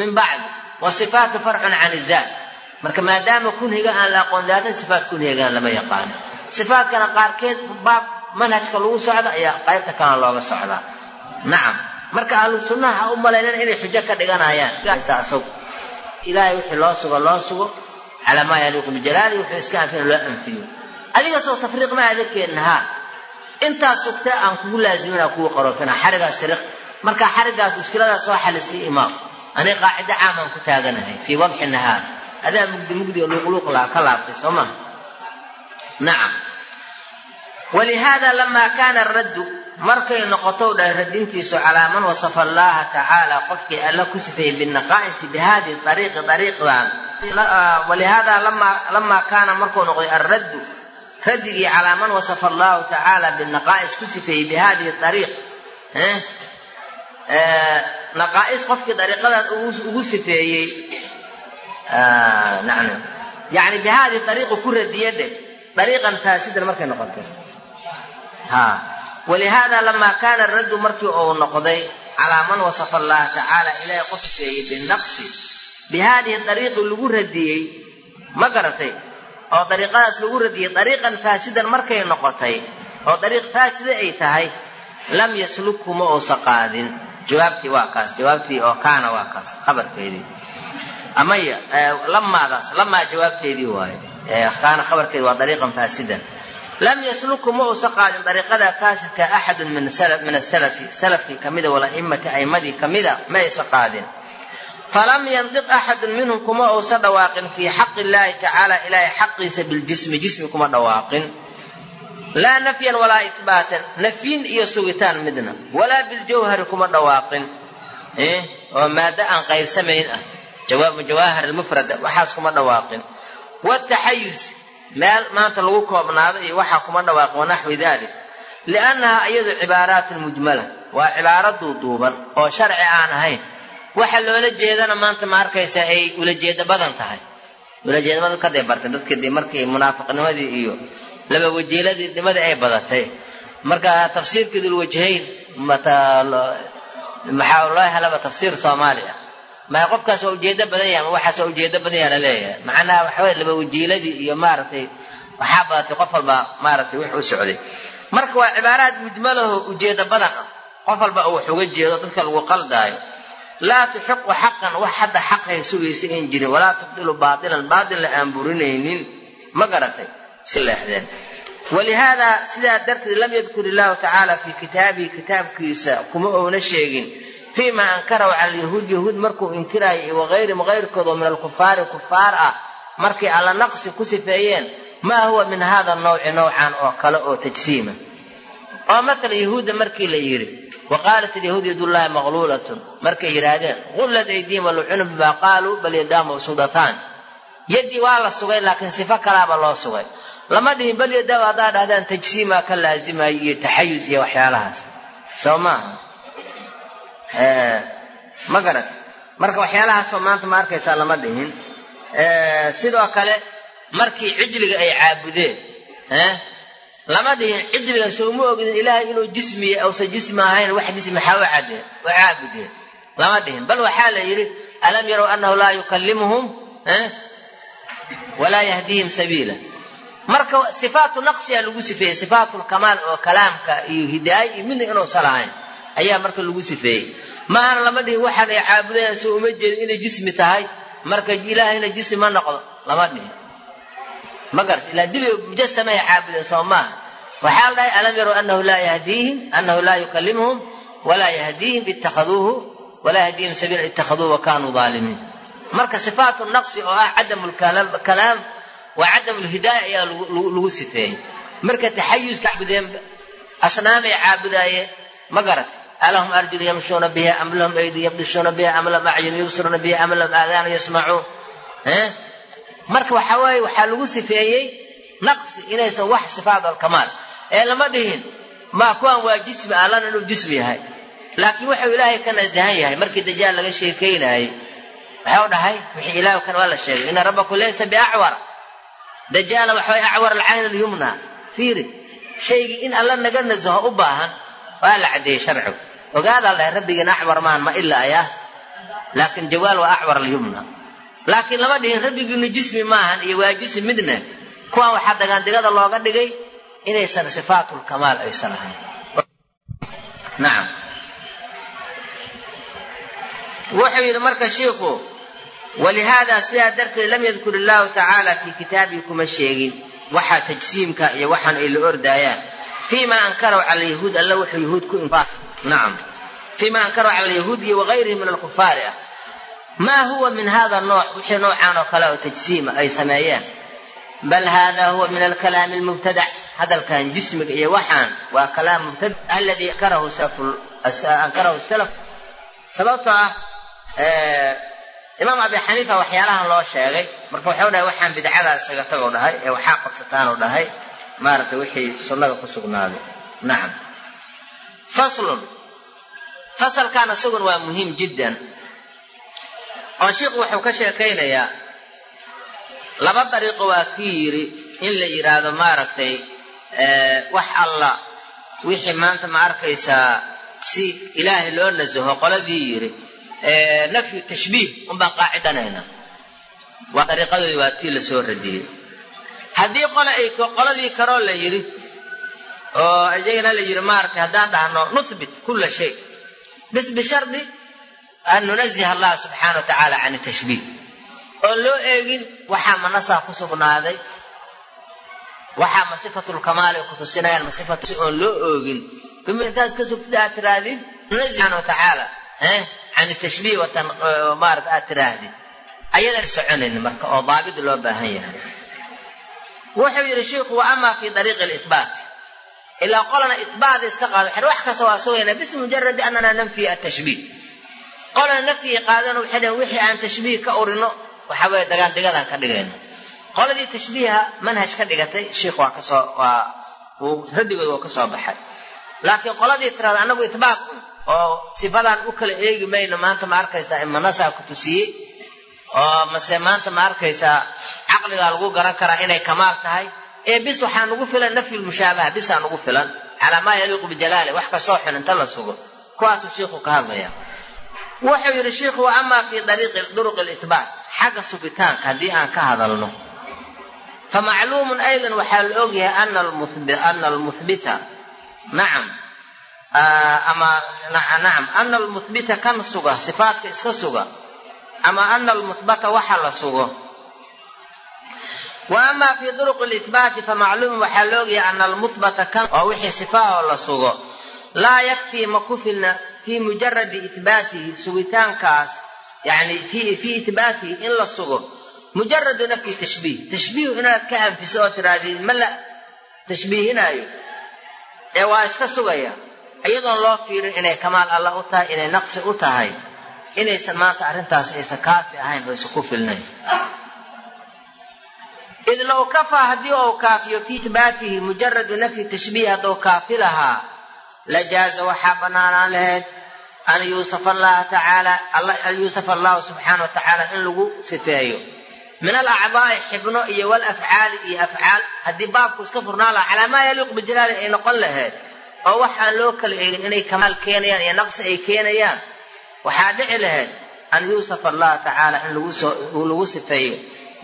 min bacd wasifaatu farcun can idaat marka maadaama kunhiga aan la aqoon daatan sifaat kunhigaan lama yaqaano sifaatkana qaarkeed baab manhajka lagu socda ayaa qaybta kalena looga socdaa nacam marka ahlu sunnaha ha u malaynan inay xujo ka dhiganayaan ilaahay wixii loo sugo loo sugo calaa maa bijalaali wuxuu iska anfina loo anfiyo adiga soo tafriiq ma aada keenna haa intaas sugtee aan kugu laazimina kugu qaroofina xarigaas siriq marka xarigaas mushkiladaas soo xalisay imaam. Aniga qaacida caamaan ku taaganahay fii wadxi adaa mugdi mugdi oo luuqluuq ka laabtay soo nacam walihaada lamaa kaana raddu markay noqotou dhahay radintiisu calaa man wasafa allaha tacaala qofkii alla ku sifeeyey binaqaa'isi bihadihi ariiqi ariiqdan walihaada lamaa kaana markuu noqday alraddu raddigii calaa man wasafa allahu tacaala binaqaa'is ku sifeeyey bihadihi ariiq naqaa'is qofkii dariiqadan ugu sifeeyey yani bihadihi ariiqi ku radiye dheh ariiqan faasidan markay noqotay walihaada lamaa kaana raddu markii uu noqday calaa man wasafa allaha tacaala ilaahay qof sifeeyey binaqsi. Bihadihi ariiqi lagu radiyey ma garatay oo dariiqadaas lagu radiyey dariiqan faasidan markay noqotay oo dariiq faasida ay tahay lam yaslukhu ma uusa qaadin. Jawaabtii waa kaas jawaabtii oo kaana waa kaas khabarkeedii. Amaya lamaadaas lamaa jawaabteedii waaye. Kaana khabarkeedi waa dariiqan faasidan. Lam yaslukhu ma uusa qaadin dariiqada faasidka axadun min asalafi salafkii kamida wala'immati a'immadii kamida ma aysa qaadin falam yandiq axadun minhum kuma uusa dhawaaqin fii xaqi illaahi tacaala ilaahay xaqiisa biljismi jismi kuma dhawaaqin laa nafyan walaa ihbaatan nafyin iyo sugitaan midna walaa biljawhari kuma dhawaaqin oo maado aan qaybsamayn ah jawaahir almufrada waxaas kuma dhawaaqin wataxayus meel maanta lagu koobnaado iyo waxaa kuma dhawaaqin wanaxwi dalik liannahaa iyadu cibaaraatun mujmala waa cibaaro duuduuban oo sharci aan ahayn waxa loola jeedana maanta ma arkaysa ay ulajeeda badan tahay. Ulajeedamada kaday bartay dadka dee markii munaafiqnimadii iyo laba wajiiladii nimadii ay badatay. Marka tafsiirkii dulwajhayn maxaa loo helaba tafsiir soomaali ah. Maya qofkaas waa ujeedo badan yahay ama waxaas ujeedo badan yaha la leeyahay macnaha waxaweye laba wajiiladii iyo maaragtay waxaa badatay qof walba maaragtay wix u socday. Marka waa cibaaraad mujmalaho ujeedo badan ah. Qof walba uu wax uga jeedo dadka lagu qaldaayo laa tuxiqu xaqan wax hadda xaqay sugaysa in jirin walaa tubdilu baatilan baatilna aan burinaynin ma garatay si leexdeen. Walihaada sidaa darteed lam yadkur illahu tacaala fii kitaabihi kitaabkiisa kuma ouna sheegin. Fii ma ankarahu cala alyahuud yahuud markuu inkiraayo iyo wakayrihim min alkufaari kufaar ah markay alla naqsi ku sifeeyeen maa huwa min hada nawci nowcan oo kale oo tajsiima. Oo matala yahuudda markii la yidhi wa qaalat alyahuud yadullaahi maqluulatun markay yidhaahdeen qullad aydiihim walucunu bimaa qaaluu bal yadaamu sudataan yaddii waa la sugay laakiin sifo kalaaba loo sugay lama dhihin bal yadaamu haddaa dhahdaan tajsiimaa ka laazimayo iyo taxayus iyo waxyaalahaas soo maaha ma garat marka waxyaalahaasoo maanta ma arkaysaa lama dhihin sidoo kale markii cijliga ay caabudeen lama dhihin cijliga soo ma ogidin ilaahay inuu jismiya uusan jismi ahayn wax jismi u caabudeen lama dhihin bal waxaa la yidhi alam yarow annahu laa yukallimuhum walaa yahdiihim sabiila. Marka sifaatu naqsiyaa lagu sifeeyey sifaatu lkamaal oo kalaamka iyo hidaayo iyo midna inuusan lahayn ayaa marka lagu sifeeyey. Maahana lama dhihin waxaan ay caabudayaan soo uma jeedin inay jismi tahay. Marka ilaahayna jismi ma noqdo lama dhihin ma garat ilaa dibi mujasamay caabudeen soo maaha waxaa la dhahay alam yarow anahu laa yahdiihim anahu laa yukallimuhum walaa yahdiihim ittakhaduuhu walaa yahdiihim sabiila ittakhaduuhu wa kaanuu aalimiin marka sifaatu naqsi oo ah cadamu lkalaam waa cadamu lhidaaya ayaa lagu sifeeyey. Marka taxayuska caabudeenba asnaamay caabudaayeen ma garat alahum arjulu yamshuuna biha am lahum aydi yabdishuuna biha am lahum acyun yubsiruuna biha am lahum aadaanu yasmacuun marka waxaa waaye waxaa lagu sifeeyey naqsi inaysan wax sifaat alkamaal ee lama dhihin ma kuwan waa jismi allana inuu jismi yahay. Laakiin wuxuu ilaahay ka nasahan yahay markii dajaal laga sheekaynayey waxau dhahay wixii ilaah kan waa la sheegay ina rabbaku laysa biacwar. Dajaala waxaway acwar alcayn alyumna. Fiiri shaygii in alla naga nasaho u baahan waa la caddeeyey sharcigu. Ogaadaa dhahay rabbigiina acwar maan ma ila ayah laakiin jawaal waa acwar alyumna laakiin lama dhihin rabbigiinu jismi maahan iyo waa jismi midna. Kuwan waxaa dagaandigada looga dhigay inaysan sifaatulkamaal aysan ahayn. Nacam wuxuu yidhi marka shiikhu walihaada sidaa darteed lam yadkur illaahu tacaala fii kitaabihi kuma sheegin. Waxaa tajsiimka iyo waxaan ay la ordaayaan. Fiima ankaraw cala yahuud alla wuxuu yahuud ku nacam fiima ankaraw cala yahuud iyo wagayrihi min alkufaari ah maa huwa min hada nooc wixii noocaan oo kale oo tajsiima ay sameeyeen. Bal hada huwa min alkalaami almubtadac hadalkan jismiga iyo waxaan waa kalaam mubtadac aladii ankarahu salaf. Sababtoo ah imaam abi xaniifa waxyaalahan loo sheegay. Marka waxau dhahay waxaan bidcadaa isaga tagoo dhahay ee waxaa qabsataanoo dhahay. Maaragtay wixii sunnada ku sugnaaday. Nacam faslun. Fasalkan isaguna waa muhiim jiddan oo shiikhu wuxuu ka sheekaynayaa laba dariiqo waa kii yidhi in la yidhaahdo maaragtay wax alla wixii maanta ma arkaysaa si ilaahay loo nasaho qoladii yidhi nafyu tashbiih unbaan qaacidanayna. Waa dariiqadoodii waa tii la soo radiyey. Haddii qole ay qoladii karoo la yidhi oo iyagana la yidhi maaragtay haddaan dhahno nuthbit kulla shay. Bis bishardi an nunaziha allah subxaana wa tacaala can tashbiih oon loo eegin waxaa ma nasaa ku sugnaaday waxaa ma sifatulkamaali ku tusinayaan ma sifatu si oon loo oogin intaas ka sugtid aad tirahdid nunazi subxaana wa tacaala can tashbiih maarata aad tiraahdid ayadan soconayni marka oo daabid loo baahan yahay wuxuu yidhi shiikhu wa ama fi dariiqi libaat ilaa qolana itbaada iska qaado wax kasta waa sugayna bis mujaradi anana nanfi atashbiih qolana nafyi qaadana waxay dhaheen wixii aan tashbiih ka urino waxa weeye ka dhigayna qoladii tashbiiha manhaj ka dhigatay shiikh waa ka soo waa uu radigooda waa ka baxay. Laakiin qoladii tirada annagu itbaat oo sifadaan u kala eegi mayno maanta ma arkaysaa imanasaa ku tusiyey oo mase maanta ma arkaysaa caqligaa lagu garan karaa inay kamaal tahay. Ee bis waxaa nugu filan nafyu lmushaabaha bisaa nugu filan. Calaa maa yaliiqu bijalaali wax kastoo xun inta la sugo. Kuwaasuu shiikhu ka hadlaya wuxuu yidhi shiikhu amaa fii dariiqi duruqi litbaat xagga sugitaanka haddii aan ka hadalno. Famacluumun aydan waxaa la ogyahay ana almuhbita nacam ama nacam ana almuhbita kan suga sifaatka iska suga. Ama ana almuhbata waxa la sugo. Wa fii duruqi litbaati famacluumun waxaa la ogyahay ana almuhbata kan oo wixii sifaahoo la sugo. Laa yakfii ma ku filna fii mujaradi itbaatihi sugitaankaas yani fii itbaatihi in la sugo mujaradu nafyi tashbiih tashbiihu inaad ka anfiso oo tirahdid ma la tashbiihinaayo ee waa iska sugaya iyadoon loo fiirin inay kamaal alla u tahay inay naqsi u tahay inaysan maanta arrintaas aysan kaafi ahayn oo aysan ku filnayn id low kafaa haddii ou kaafiyo fii itbaatihi mujaradu nafyi tashbiih haddou kaafi lahaa lajaaza waxaa bannaanaan lahayd an yuusafa allaha tacaala an yuusafa allahu subxaana wa tacaala in lagu sifeeyo. Min alacdaa'i xibno iyo walafcaali iyo afcaal haddii baabku iska furnaan lahaa calaa maa yaliiqu bijalaali ay noqon lahayd oo waxaan loo kala eegin inay kamaal keenayaan iyo naqsi ay keenayaan waxaa dhici lahayd an yuusafa allaha tacaala in lagu sifeeyo.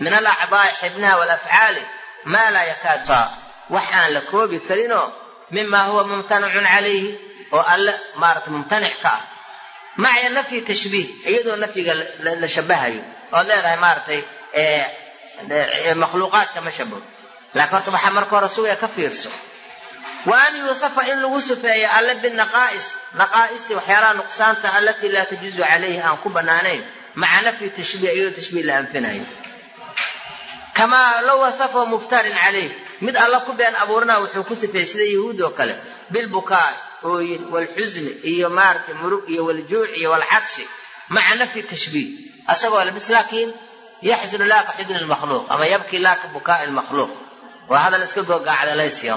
Min alacdaa'i xibnaha walafcaali maa laa yakaadu. Saa wax aan la koobi karinoo mima huwa mumtanicun calayhi oo alle maarata mumtanic ka ah maca nafyi tashbiih iyadoo nafyiga la shabahayo. Ood leedahay maaratay makhluuqaadka ma shabaho laakiin horta waxaa marka hore sugaya ka fiirso. Wa an yuusafa in lagu sifeeyo alle binaqaa'is naqaa'istii waxyaalaha nuqsaanta allatii laa tajuuzu calayhi aan ku bannaanayn. Maca nafyi tashbiih iyadoo tashbiih la anfinayo. Kamaa low wasafahu muftarin calayh mid alla ku been abuurinaa wuxuu ku sifeeyey sida yahuud oo kale. Bilbukaa ooyin walxusni iyo maaratay murug iyo waljuuc iyo walcadshi maca nafyi tashbiih. Asagoo labis laakiin yaxzunu laa ka xusni lmakhluuq ama yabkii laa ka bukaa'i lmakhluuq waa hadal iska googacdalaysiya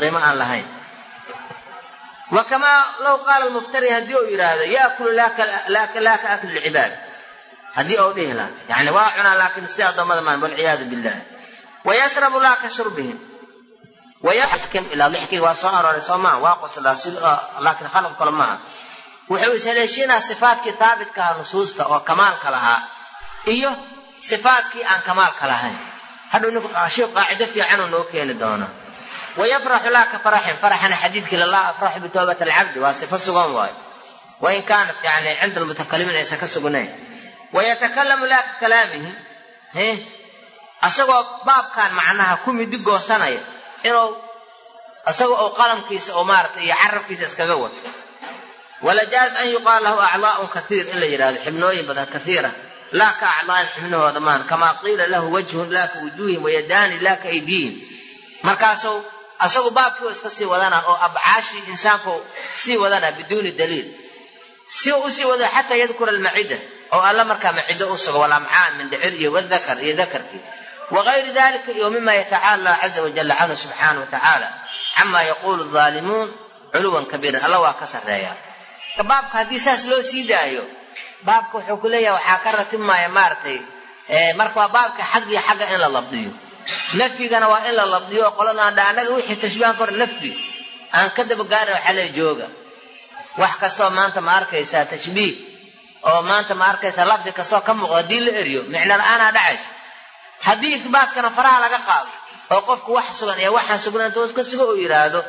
qiimo aan lahayn. Wa kamaa low qaala lmuftari haddii uu yidhaahdo yaakulu laa ka akli lcibaad haddii ou dhihi laha yani waa cunaa laakiin sida addoommada maan walciyaadu billah wayashrabu laa ka shurbihim ilaa lixkiga waa soo arooray soo maa waa qoslaa laakiin khalaq kale maaha wuxuu ishaleeshiinaa sifaatkii haabitkaha nusuusta oo kamaalka lahaa iyo sifaatkii aan kamaalka lahayn hadhow ninku qaacido fiicanuu noo keeni doonaa wayafraxu laa ka faraxin faraxana xadiidkii lala afraxu bitawbati alcabdi waa sifo sugan waayo wain kaanat yani cinda almutakalimiin aysan ka sugnayn wayatakalamu laa ka kalaamihi asagoo baabkan macnaha ku midi goosanaya inuu isagoo oo qalamkiisa oo maarata iyo carabkiisa iskaga wato walajaaz an yuqaal lahu acdaa'un kaiir in la yidhahdo xibnooyin badan kaiira laa ka acdaa'in xibnahooda maan kamaa qiila lahu wajhun laa ka wujuuhim wayadaani laa ka aydiihim markaasuu asagu baabkii iska sii wadana oo abcaashii insaanku sii wadana biduuni daliil. Si u sii wada xataa yadkura almacida oo alla markaa macido u sugo dhicir iyo wadakar iyo dakarkii wagayri dalika iyo mima yatacaala allah caza wajalla canhu subxaana wa tacaala cama yaquulu aalimuun culuwan kabiiran alla waa ka sarreeya baabka haddii saas loo sii daayo baabka wuxuu ku leeyahay waxaa ka ratibmaya maaragtay marka waa baabka xaggii xagga in la labdiyo nafyigana waa in la labdiyo oo qoladaan dha annaga wixii tashbiihan kor nafyi aan ka dabagaarna waxaa le jooga wax kastoo maanta ma arkaysaa tashbiih ka haddii isbaatkana faraha laga qaado oo qofku wax sugan iyo waxaan sugnayn toos ka sugo uu yidhaahdo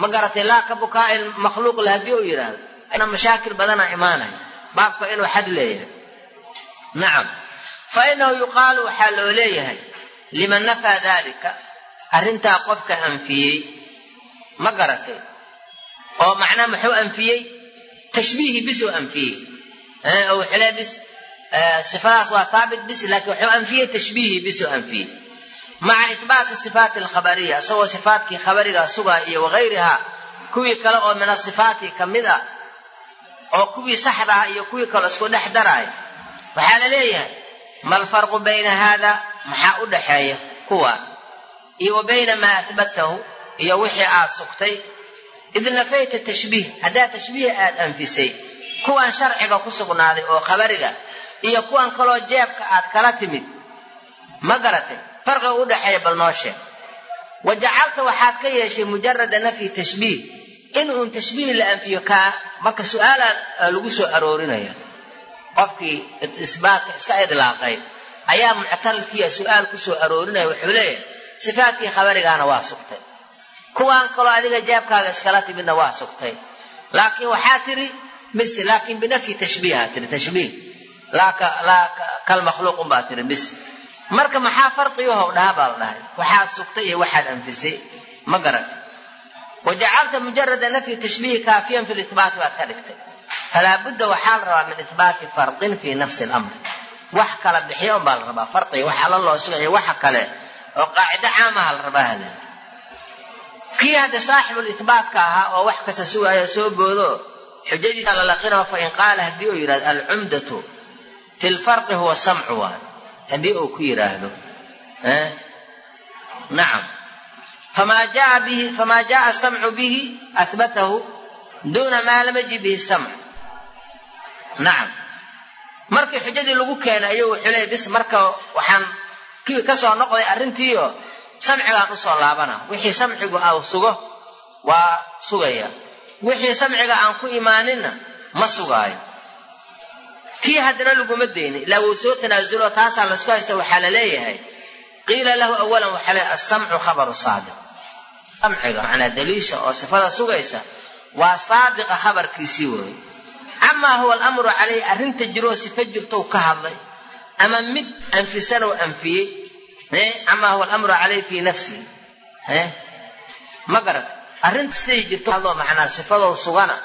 ma garatay laa ka bukaa'il makhluuq le haddii uu yidhaahdo na mashaakil badana imaanaya baabka inuu xad leeyahay. Nacam fa inahu yuqaalu waxaa loo leeyahay liman nafaa dalika arrintaa qofka anfiyey ma garatay oo macnaha muxuu anfiyey? Tashbiihi bisuu anfiyey. Oo wuxuu bis sifadaas waa taabit bis laakiin wuxuu anfiyey tashbiihi bisuu anfiyey maca ihbaati sifaati alkhabariya isagoo sifaatkii khabarigaa sugaa iyo wagayrihaa kuwii kale oo min asifaati ka mid ah oo kuwii saxda ah iyo kuwii kale isku dhex daraaya waxaa la leeyahay ma alfarqu bayna haada? Maxaa u dhaxeeya? Kuwaan iyo wa bayna maa ahbatahu iyo wixii aad sugtay? Id nafayta tashbiih haddaad tashbiih aad anfisay kuwan sharciga ku sugnaaday oo khabariga iyo kuwan kaloo jeebka aad kala timid ma garatay farqiga u dhexeeya bal noo sheeg. Wa jacalta waxaad ka yeeshay mujarada nafyi tashbiih. In uun tashbiih la anfiyo kaa marka su'aalaa lagu soo aroorinaya. Qofkii isbaatka iska idlaaqay ayaa muctalalkiia su'aal ku soo aroorinaya wuxuu leeyahay sifaatkii khabarigaana waa sugtay. Kuwaan kaloo adiga jeebkaaga iskala timidna waa sugtay. Laakiin waxaa tiri bis laakiin binafyi tashbiiha tiri tashbiih laa kalmakhluuqun baa tiri bis. Marka maxaa farqiyahow dhaha baa la dhahay. Waxaad sugtay iyo waxaad anfisay. Ma garan wajacalta mujarada nafyi tashbiihi kaafiyan fi libaati baad ka dhigtay. Falaa waxaa la rabaa min ihbaati farqin fii nafsi lamr wax kala bixiya un baa la rabaa. Farqiga wax alla loo sugaya waxa kale oo qaacido caamaha la rabaa kii hadda saaxibulihbaatka ahaa oo wax kasta sugaayo soo boodo xujadiisa lalaqinao fain qaala haddii uu yidhahdo alcumdatu fi lfarqi huwa samcu waay haddii uu ku yidhaahdo nacam jaa bihi famaa jaaa samcu bihi ahbatahu duuna maa lam yaji bihi samc nacam markii xujadii lagu keenay ayuu wuxuu leeyay bis marka waxaan ka soo noqday arrintiio samcigaan u soo laabana. Wixii samcigu au sugo waa sugaya. Wixii samciga aan ku imaaninna ma sugaayo kii haddana laguma daynin ilaa wuu soo tanaasulo taasaa la isku haysta waxaa la leeyahay. Qiila lahu awalan waxaa leeyahay alsamcu khabaru saadiq. Samciga macnaa daliisha oo sifada sugaysa waa saadiqa khabarkiisii weeye camaa huwa alamru calayhi arrinta jiroo sifa jirtou ka hadlay ama mid anfisana u anfiyey camaa huwa alamru calayhi fii nafsihi ma garat arrinta siday jirto hadloo macnaa sifadoo sugana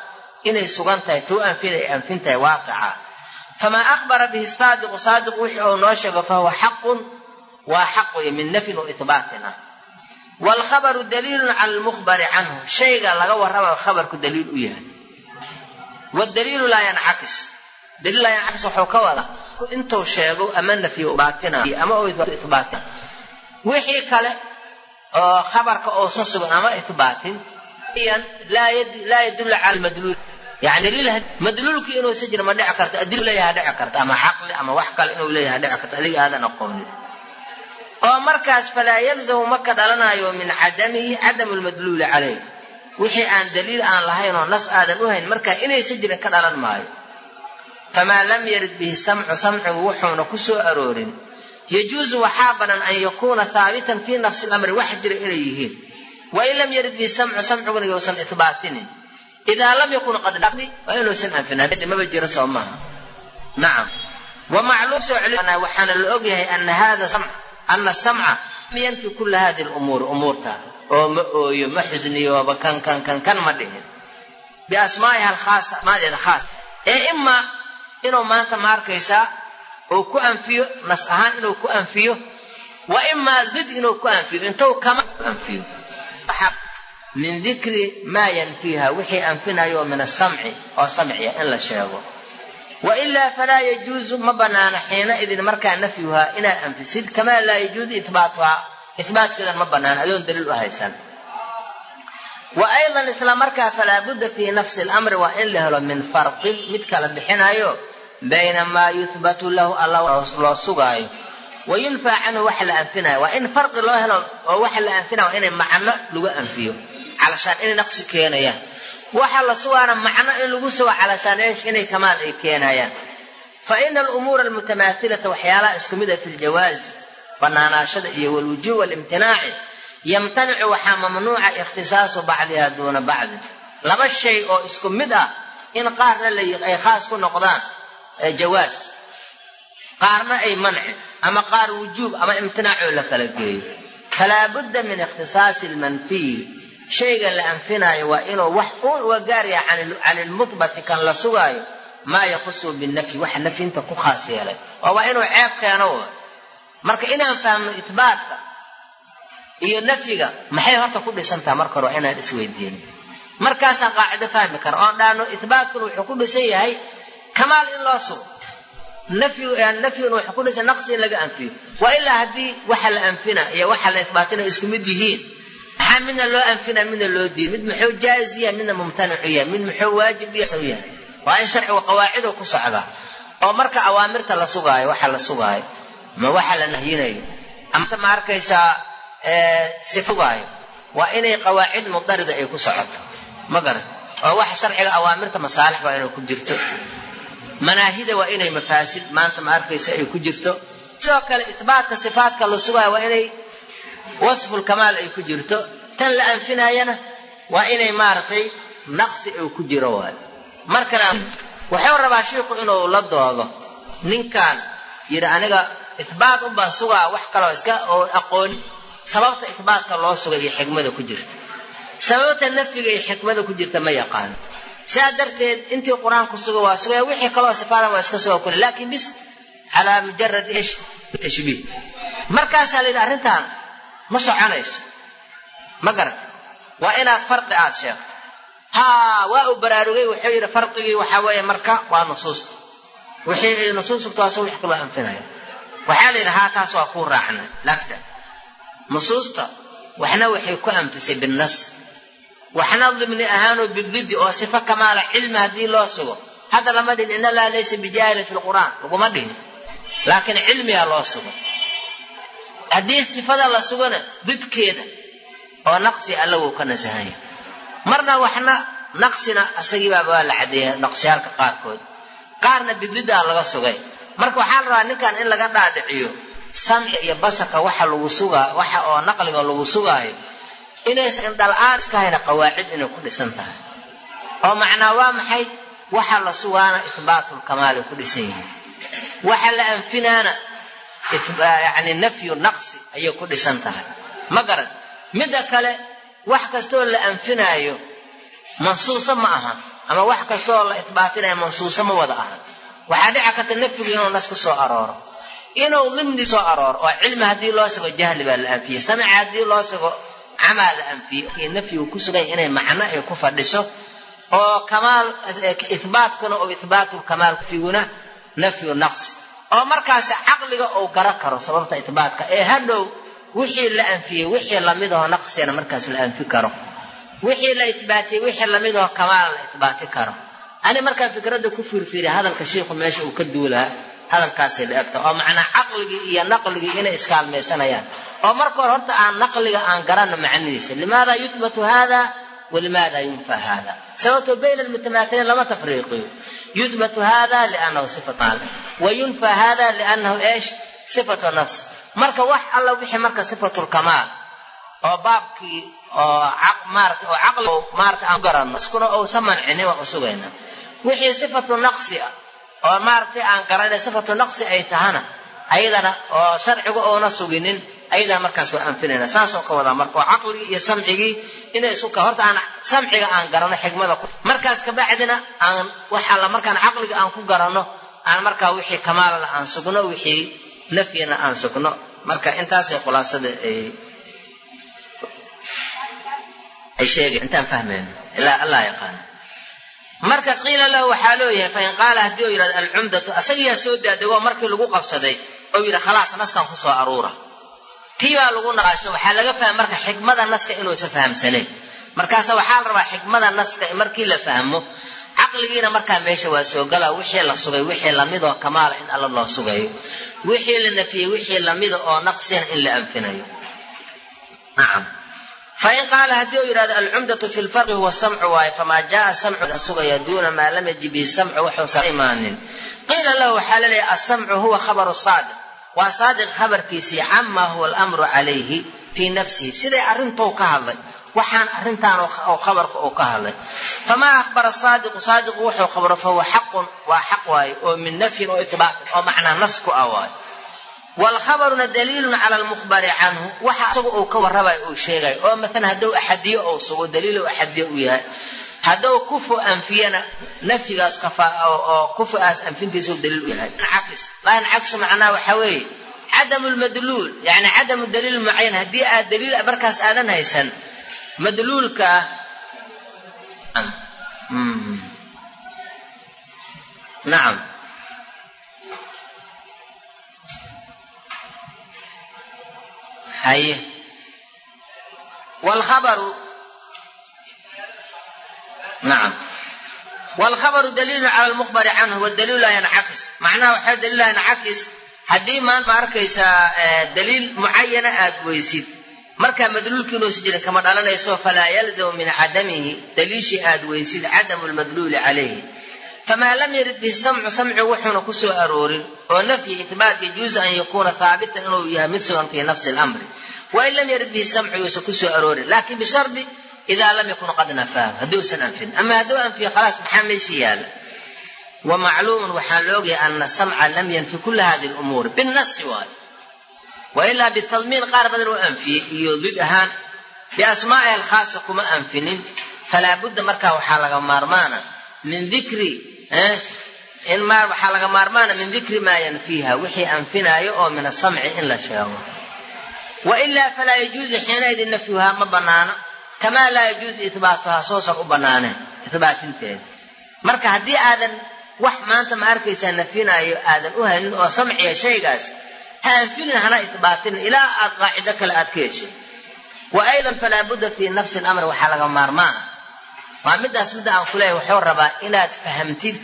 inay sugan tuu anfin ay anfin famaa akhbara bihi saadiqu saadiqu wixii uu noo sheego fahuwa xaqun waa xaq wey min nafyin wa ihbaatin ah waalkhabaru daliilun cala almukhbari canhu shayga laga warramayo khabarku daliil u yahay wadaliilu laa yancakis daliil laa yancakis wuxuu ka wada intuu sheego ama nafyo baatina ama uu ihbaatina wixii kale oo khabarka uusan sugan ama ihbaatin laa yadullu cala almadluul yani daliil madluulkii inuusa jira ma dhici karta adil leeyaha dhici karta ama caqli ama wax kale inuu leeyaha dhici karta adiga aadan aqoonin oo markaas falaa yalzamu ma ka dhalanayo min cadamihi cadamu lmadluuli calayh wixii aan daliil aan lahayn oo nas aadan u hayn markaa inaysa jirin ka dhalan maayo. Famaa lam yarid bihi samcu samcigu wuxuuna ku soo aroorin. Yajuusu waxaa banan an yakuuna haabitan fii nafsi lamri wax jira inay yihiin. Wain lam yarid bi samcu samciguna yousan ihbaatinin idaa lam yakun qad dhaqdi waa inuusan anfin maba jira soo maaha nacam wamacluum soo celi waxaana la ogyahay ana hada ana samca yanfi kula hadi lumuuri umuurta oo ma ooyo ma xusniyooba kan kan kan kan ma dhihin biasmaa'iha alkhaasa asmaadeeda khaas ee imaa inuu maanta ma arkaysaa uu ku anfiyo nas ahaan inuu ku anfiyo wa imaa did inuu ku anfiyo intuu kama anfiyo min dikri maa yanfiiha wixii anfinayo min asamci oo samciya in la sheego. Wailaa falaa yajuusu ma banaana xiinaidin markaa nafyuhaa inaad anfisid kamaa laa yajuusu ibaatuhaa ibaatkeedan ma banaana adoon daliil u haysan. Wa aydan isla markaa falaa budda fii nafsi lamri waa in la helo min farqin mid kala bixinayo bayna maa yuhbatu lahu alla loo sugaayo. Wa yunfaa canhu waxa la anfinayo waa in farqi loo helo oo waxa la anfinaya waa inay macno lagu anfiyo calashaan inay naqsi keenayaan. Waxa la sugaana macno in lagu sugo calashaan eesh inay kamaal ay keenayaan. Fa ina alumuura almutamaathilata waxyaalaha isku mid a fi ljawaazi banaanaashada iyo walwujuub walimtinaaci yamtanicu waxaa mamnuuca ikhtisaasu bacdiha duuna bacdin laba shay oo isku mid ah in qaarna ay khaas ku noqdaan jawaas qaarna ay manci ama qaar wujuub ama imtinaacoo la kala geeyo. Falaa budda min ikhtisaasi lmanfiyi shayga la anfinaayo waa inuu wax uun uga gaaraya can ilmuhbati kan la sugaayo maa yaqusu binafyi waxa nafyinta ku khaas yeelay. Oo waa inuu ceeb keeno marka inaan fahmno itbaatka iyo nafyiga maxay horta ku dhisantaha marka hore waa inaan isweydiino markaasaan qaacido fahmi kara oon dhaano itbaatkuna wuxuu ku dhisan yahay kamaal in loo sugo. Nafyiguna wuxuu ku dhisan naqsi in laga anfiyo. Waa ilaa haddii waxa la anfina iyo waxa la itbaatina isku mid yihiin maxaa midna loo anfina midna loo diiday mid muxuu jaa'iz yahay midna mumtanicu yahay. Mid muxuu waajib yahay waa in sharcigu qawaacidu ku socdaa oo marka awaamirta la sugaayo waxa la sugaayo ma waxa la nahyinayo. Ama ma arkaysaa sifugaayo waa inay qawaacid mudarida ay ku socoto. Ma garan. Oo waxa sharciga awaamirta masaalix waa inay ku jirto. Manaahida waa inay mafaasid maanta ma arkaysa ay ku jirto. Sidoo kale itbaatka sifaatka la sugaayo waa inay wasfulkamaal ay ku jirto tan la anfinayana waa inay maaragtay naqsi uu ku jiro waay. Markana wuxuu rabaa shiiku inuu la doodo ninkan yidhi aniga ihbaat unbaan sugaa wax kaloo iska oo aqooni. Sababta ihbaatka loo sugay iyo xikmada ku jirta. Sababta nafyiga iyo xikmada ku jirta ma yaqaano sidaa darteed intii qur'aanku suga waa sugaya wixii kaloo sifaadan waa iska suga kule laakiin bis calaa mujarad ish tashbiih. Markaasaa la yidhi arrintan ma soconayso? Ma garan waa inaad farqi aad sheegto. Haa waa uu baraarugay wuxuu yidhi farqigii waxaa weeye marka waa nusuusta. Wixii nusuus sugtaasoo wax kaloo anfinaya waxaa la yidhi haa taas waa kuu raacnay lagta. Nusuusta waxna waxay ku anfisay binnas. Waxna dimni ahaanoo bididi oo sifo kamaala cilmi haddii loo sugo. Hadda lama dhihin in allaha laysa bijaahilin fi lqur'aan laguma dhihin. Laakiin cilmigaa loo sugo haddii sifada la sugona didkeeda oo naqsi alla wuu ka nasahanya marna waxna naqsina isagiibaaba waa la cadeeya naqsiyaalka qaarkood. Qaarna bididaa laga sugay. Marka waxaa la rabaa ninkan in laga dhaadhiciyo samci iyo basarka waxa lagu sugaa waxa oo naqliga lagu sugaayo inaysan indhala-aan iska hayna qawaacid inay ku dhisan tahay. Oo macnaa waa maxay? Waxa la sugaana ihbaatulkamaali ku dhisan yihiin waxa la anfinaana yani nafyu naqsi ayay ku dhisan tahay. Ma garan midda kale wax kastooo la anfinaayo mansuuso ma aha ama wax kastooo la ihbaatinayo mansuuso ma wada aha. Waxaa dhici karta nafyigu inuu nas ku soo arooro. Inuu dimni soo arooro oo cilmi haddii loo sugo jahli baa la anfiyey samica haddii loo sugo camaa la anfiyey. Nafyigu ku sugan inay macno ay ku fadhiso oo kamaal ihbaatkuna oo ihbaatulkamaal figuna nafyu naqsi oo markaasi caqliga uu gara karo sababta ihbaatka ee hadhow wixii la anfiyey wixii lamidahoo naqsina markaas la anfi karo. Wixii la ihbaatiyey wixii lamidahoo kamaala la ihbaati karo. Ani markaan fikradda ku fiirfiiriya hadalka shiikhu meesha uu ka duulaa hadalkaasay la egta oo macnaa caqligii iyo naqligii inay iskaalmaysanayaan oo marka hore horta aan naqliga aan garanno macnihiisa. Limaada yuthbatu hada walimaada yunfa hada sababto bayna almutamaatiliin lama tafriiqiyo yuthbatu hada maal wa yunfa hada liannahu eesh sifatu nafs marka wax alla wixii marka sifatulkamaal oo baabkii oo maarata oo caqli maarata aan garanno iskuna uusan mancinin waan usugayna wixii sifatu naqsi oo maaragtay aan garanay sifatu naqsi ay tahana ayadana oo sharcigu oona suginin ayadana markaas waa anfinayna saasoo ka wadaa marka caqligii iyo samcigii inay isu horta aan samciga aan garanno xikmada markaas kabacdina aan wax alla markaan caqliga aan ku garanno aan markaa wixii kamaalana aan sugno wixii nafyina aan sugno. Marka intaasay khulaasada ay ay intaan fahmayno ilaa allah yaqaano marka qiila lahu waxaa looyahay fain qaala haddii oo yidhahdo alcumdatu asagiyaa soo daadegoo markii lagu qabsaday? Oo yidhi khalaas naskan ku soo aruura tii baa lagu naqaasho waxaa laga fahma marka xikmada naska inuusan fahamsanayn. Markaasa waxaa la rabaa xikmada naska markii la fahmo caqligiina markaa meesha waa soo gala wixii la sugay wixii lamidoo kamaala in alla loo sugayo wixii la nafiyey wixii lamida oo naqsina in la anfinayo. Nacam. Fain qaala haddii uu yidhahdo alcumdatu fi lfarqi huwa samcu waaye famaa jaa samcu sugaya duuna maa lam yajib bihi samcu waxuusan imaanin. Qiila lahu waxaa la leeyahay asamcu huwa khabaru saadiq waa saadiq khabarkiisii camaa huwa alamru calayhi fii nafsihi. Siday arrintou ka hadlay. Waxaan arrintaan oo khabarka uu ka hadlay. Famaa akhbara saadiqu saadiqu wuxuu khabro fahuwa xaqun waa xaq waaye oo min nafyin oo itbaatin oo macnaa nas ku ah waaye. Wlkhabaruna daliilun cala lmukhbari canhu waxa isaga uu ka warramayo uu sheegayo oo maalan hadduu axadiyo ou sugo daliilo axadiyo u yahay hadduu kufu anfiyana nafyigaas oo kufuaas anfintiisa daliil u yahay. Cakis laa yancakisu macnaha waxaa weeye. Cadamu lmadluul yani cadamu daliil mucayan haddii aad daliil markaas aadan haysan madluulka nacam haye wlkhabaru nacam wlkhabaru daliilun cala lmukhbari canhu wadaliilu laa yancakis macnaha waxaa daliil laa yancakis haddii maanta ma arkaysaa daliil mucayana aad weysid markaa madluulki inuusa jirin kama dhalanayso falaa yalzamu min cadamihi daliishii aad weysid cadamu lmadluuli calayhi famaa lam yarid bihi samcu samcu wuxuuna ku soo aroorin oo nafyi ihbaat yajuuzu an yakuuna haabitan inuu yahay mid sugan fii nafsi lamri wain lam yarid bihi samcu yuusan ku soo aroorin laakiin bishardi idaa lam yakun qad nafaahu hadduusan anfin ama hadduu anfiyo khalaas maxaa meesha yaalla wamacluumun waxaa laogyahay ana samca lam yanfi kula hadi lumuuri binasi waayo wailaa bitadmiin qaar badan uu anfiyey iyo did ahaan biasmaa'iha alkhaasa kuma anfinin falaa budda markaa waxaa laga maarmaana min dikri in waxaa laga maarmaana min dikri maa yanfiiha wixii anfinaayo oo min asamci in la sheego wailaa falaa yajuuzu xiinaidin nafyuhaa ma banaano kamaa laa yajuuzu ihbaatuhaa soosan u banaaneen ihbaatinteeda marka haddii aadan wax maanta ma arkaysaa nafyinaayo aadan u haynin oo samciya shaygaas ha anfinin hana ihbaatinin ilaa aad qaacido kale aad ka heshay wa aydan falaa budda fii nafsi lamri waxaa laga maarmaana waa midaas midda aan kuleeyahy wuxuu rabaa inaad fahamtid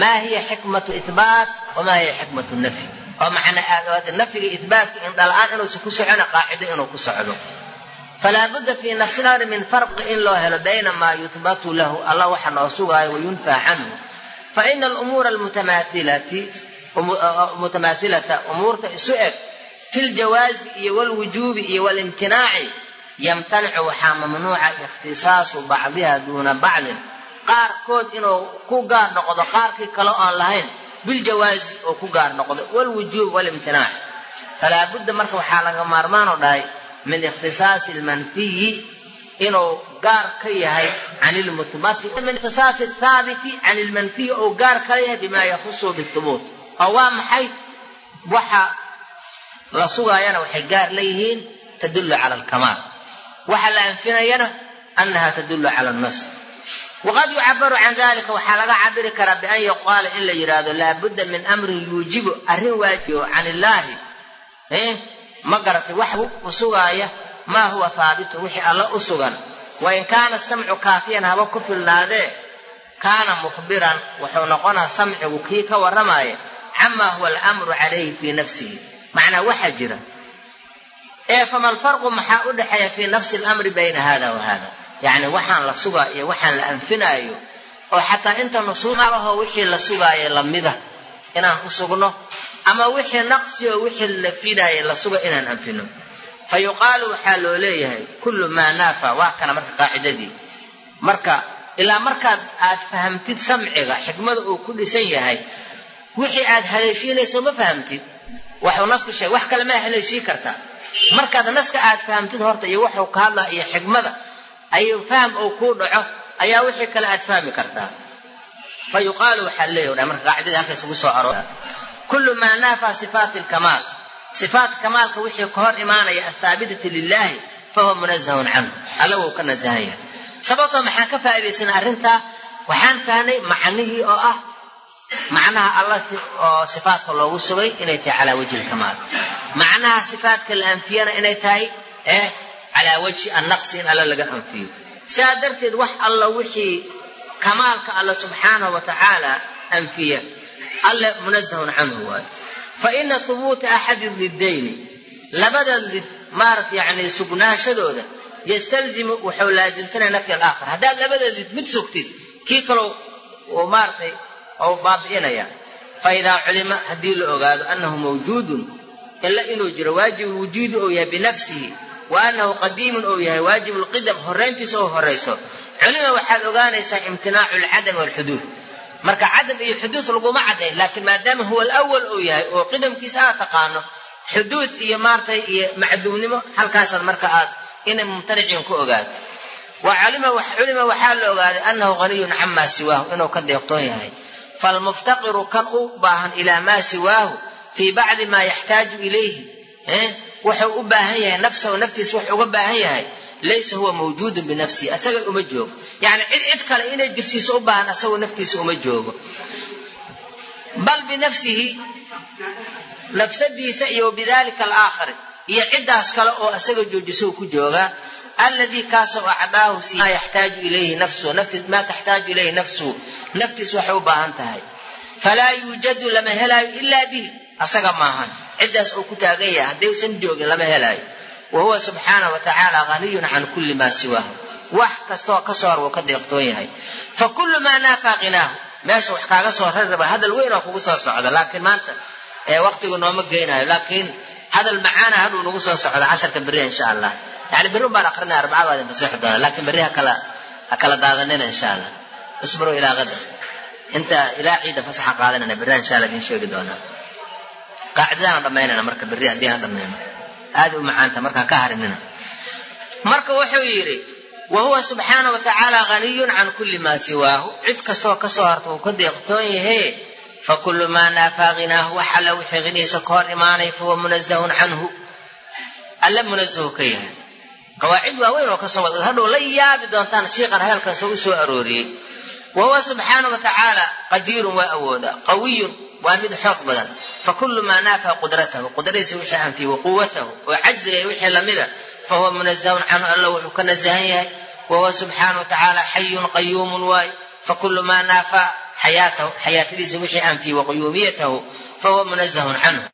maa hiya xikmatu ihbaat wamaa hiya xikmatu nafyi oo macnaa nafyiga ihbaatku indhala-aan inuusan ku socona qaacido inuu ku socdo falaa budda fii nafsi min farqi in loo helo bayna maa yuhbatu lahu allah waxa noo sugaayo wayunfaa canhu fa ina alumuura almutamaathilata umuurta isu eg fi ljawaazi iyo walwujuubi iyo walimtinaaci yamtanicu waxaa mamnuuca ikhtisaasu bacdiha duuna bacdin qaarkood inuu ku gaar noqdo qaarkii kale oon lahayn biljawaazi oo ku gaar noqdo walwujuub walimtinaac falaa budda marka waxaa laga maarmaanoo dhahay min ikhtisaasi lmanfiyi inuu gaar ka yahay can lmuhbati min ikhtisaasi thaabiti can lmanfiyi ou gaar kala yahay bimaa yakhusu bihubuut oo waa maxay? Waxa la sugaayana waxay gaar leeyihiin tadullu cala alkamaal. Waxa la anfinayana annaha tadullu cala alnas waqad yucabaru can dalika waxaa laga cabiri karaa bian yuqaala in la yidhaahdo laabudda min amrin yuujibu arrin waajibo can illaahi ma garatay wax u sugaaya maa huwa haabitun wixii alla u sugan. Wain kaana samcu kaafiyan haba ku filnaadee kaana mukhbiran wuxuu noqonaa samcigu kii ka warramaya camaa huwa alamru calayhi fii nafsihi. Macnaa waxaa jira ee fama alfarqu maxaa u dhexeeya fii nafsi alamri bayna hada wa hada yacni waxaan la sugaa iyo waxaan la anfinaayo oo xataa inta nusuuslaho wixii la sugaayo lamida inaan u sugno ama wixii naqsi oo wixii la nafinaaya la suga inaan anfino. Fa yuqaalu waxaa loo leeyahay kullu maa naafa. Waa kana marka qaacidadii. Marka ilaa markaad aad fahamtid samciga xikmada uu ku dhisan yahay wixii aad haleeshiinayso ma fahamtid. Waxuu nasku sheegay wax kale maa haleeshii kartaa markaad naska aad fahamtid horta iyo waxuu ka hadlaa iyo xikmada ayuu faham uu kuu dhaco ayaa wixii kale aad fahmi kartaa. Fa waxaa leeyahy marka qaacidadii halka isugu soo aroora kullu maa naafa sifaati lkamaal sifaat kamaalka wixii ka hor imaanaya athaabitati lilahi fahuwa munazahun canhu alla wuu ka nasahan yahay sababtoo maxaan ka faa'iidaysanay arrintaa waxaan fahnay macnihii oo ah macnaha alla oo sifaatka loogu sugay inay tahay calaa wajhi lkamaal macnaha sifaatka la anfiyana inay tahay eh calaa wajhi annaqsi in alla laga anfiyo sidaa darteed wax alla wixii kamaalka alla subxaanahu wa tacaala anfiya alle munazahun canhu waayo fa ina hubuuta axadi lidayni labada lid maarata yani sugnaashadooda yastalzimu wuxuu laasimsanaya nafy alaakhar. Haddaad labada lid mid sugtid kii kalow uu maaratay ou baabi'inaya. Fa idaa culima haddii la ogaado annahu mawjuudun ila inuu jiro waajib lwujuudi ou yahay binafsihi wa annahu qadiimun ou yahay waajib lqidam horrayntiisa oo horrayso. Culima waxaad ogaanaysaa imtinaacu alcadami walxuduud marka cadam iyo xuduud laguma caddayn laakiin maadaama huwa alawal uu yahay oo qidamkiisa aad taqaano xuduud iyo maaratay iyo macduumnimo halkaasaad marka aad inay mumtaniciin ku ogaato. Culima waxaa la ogaaday annahu haniyun camaa siwaahu inuu ka deeqtoon yahay. Falmuftaqiru kan u baahan ilaa maa siwaahu fii bacdi maa yaxtaaju ilayhi wuxuu u baahan yahay nafsahu naftiisa wax uga baahan yahay laysa huwa mawjuudun binafsihi asaga uma joogo yani cid cid kale inay jirsiiso u baahan asagoo naftiisa uma joogo bal binafsihi nafsadiisa iyo bidalika alaakhari iyo ciddaas kale oo asaga joojiso ku joogaa alladii kaasoo acdaahu maa yaxtaaju ilayhi nafsuhu maa taxtaaju ilayhi nafsuhu naftiis waxay u baahan tahay falaa yuujadu lama helaayo ilaa bihi asaga maahan ciddaas uu ku taagan yahay hadday usan joogin lama helaayo wa huwa subxaanahu wa tacaala haniyun can kulli maa siwaahu wax kastaoo ka soo hor wuu ka deeqtoon yahay fa kullu maa naafaa hinaahu meesha wax kaaga soo rarraba hadal weyn kugu soo socda laakiin maanta waqtigu nooma geynayo laakiin hadal macaana hadhuu nagu soo socda casharka berriha insha allah yani berri baan akrinaya arbacada waa idin doona laakiin berri hakala ha daadanina insha allah isbiruu ilaa qadar inta ilaa ciida fasaxa qaadanana berriha insha allah idin sheegi doonaa qaacidadaan dhamaynana marka berri haddii aan dhamayno aada u macaanta markaa ka harinina marka wuxuu yidhi wa huwa subxaana wa tacaala haniyun can kulli maa siwaahu. Cid kastoo ka soo harta uu ka deeqtoon yahe fakulu maa naafaa wax alla wixii ka hor imaanay fahuwa munazahun canhu. Alla munazahu ka yahay. Qawaacid waaweyn oo ka soo wad hadhow la yaabi doontaan shiiqan hadalkan soo u soo arooriyey. Wa huwa subxaana wa tacaala qadiirun waa awooda qawiyun waa mid xoog badan. Fakulu maa naafaa qudratahu qudradiisa wixii anfiye wa quwatahu oo cajziga iyo wixii lamida fahuwa munazahun canhu alla wuxuu ka nasahan yahay wa huwa subxaana wa tacaala xayun qayuumun waay. Fakulu maa naafaa xayaatahu xayaatadiisa wixii anfiye wa quyuumiyatahu fahuwa munazahun canhu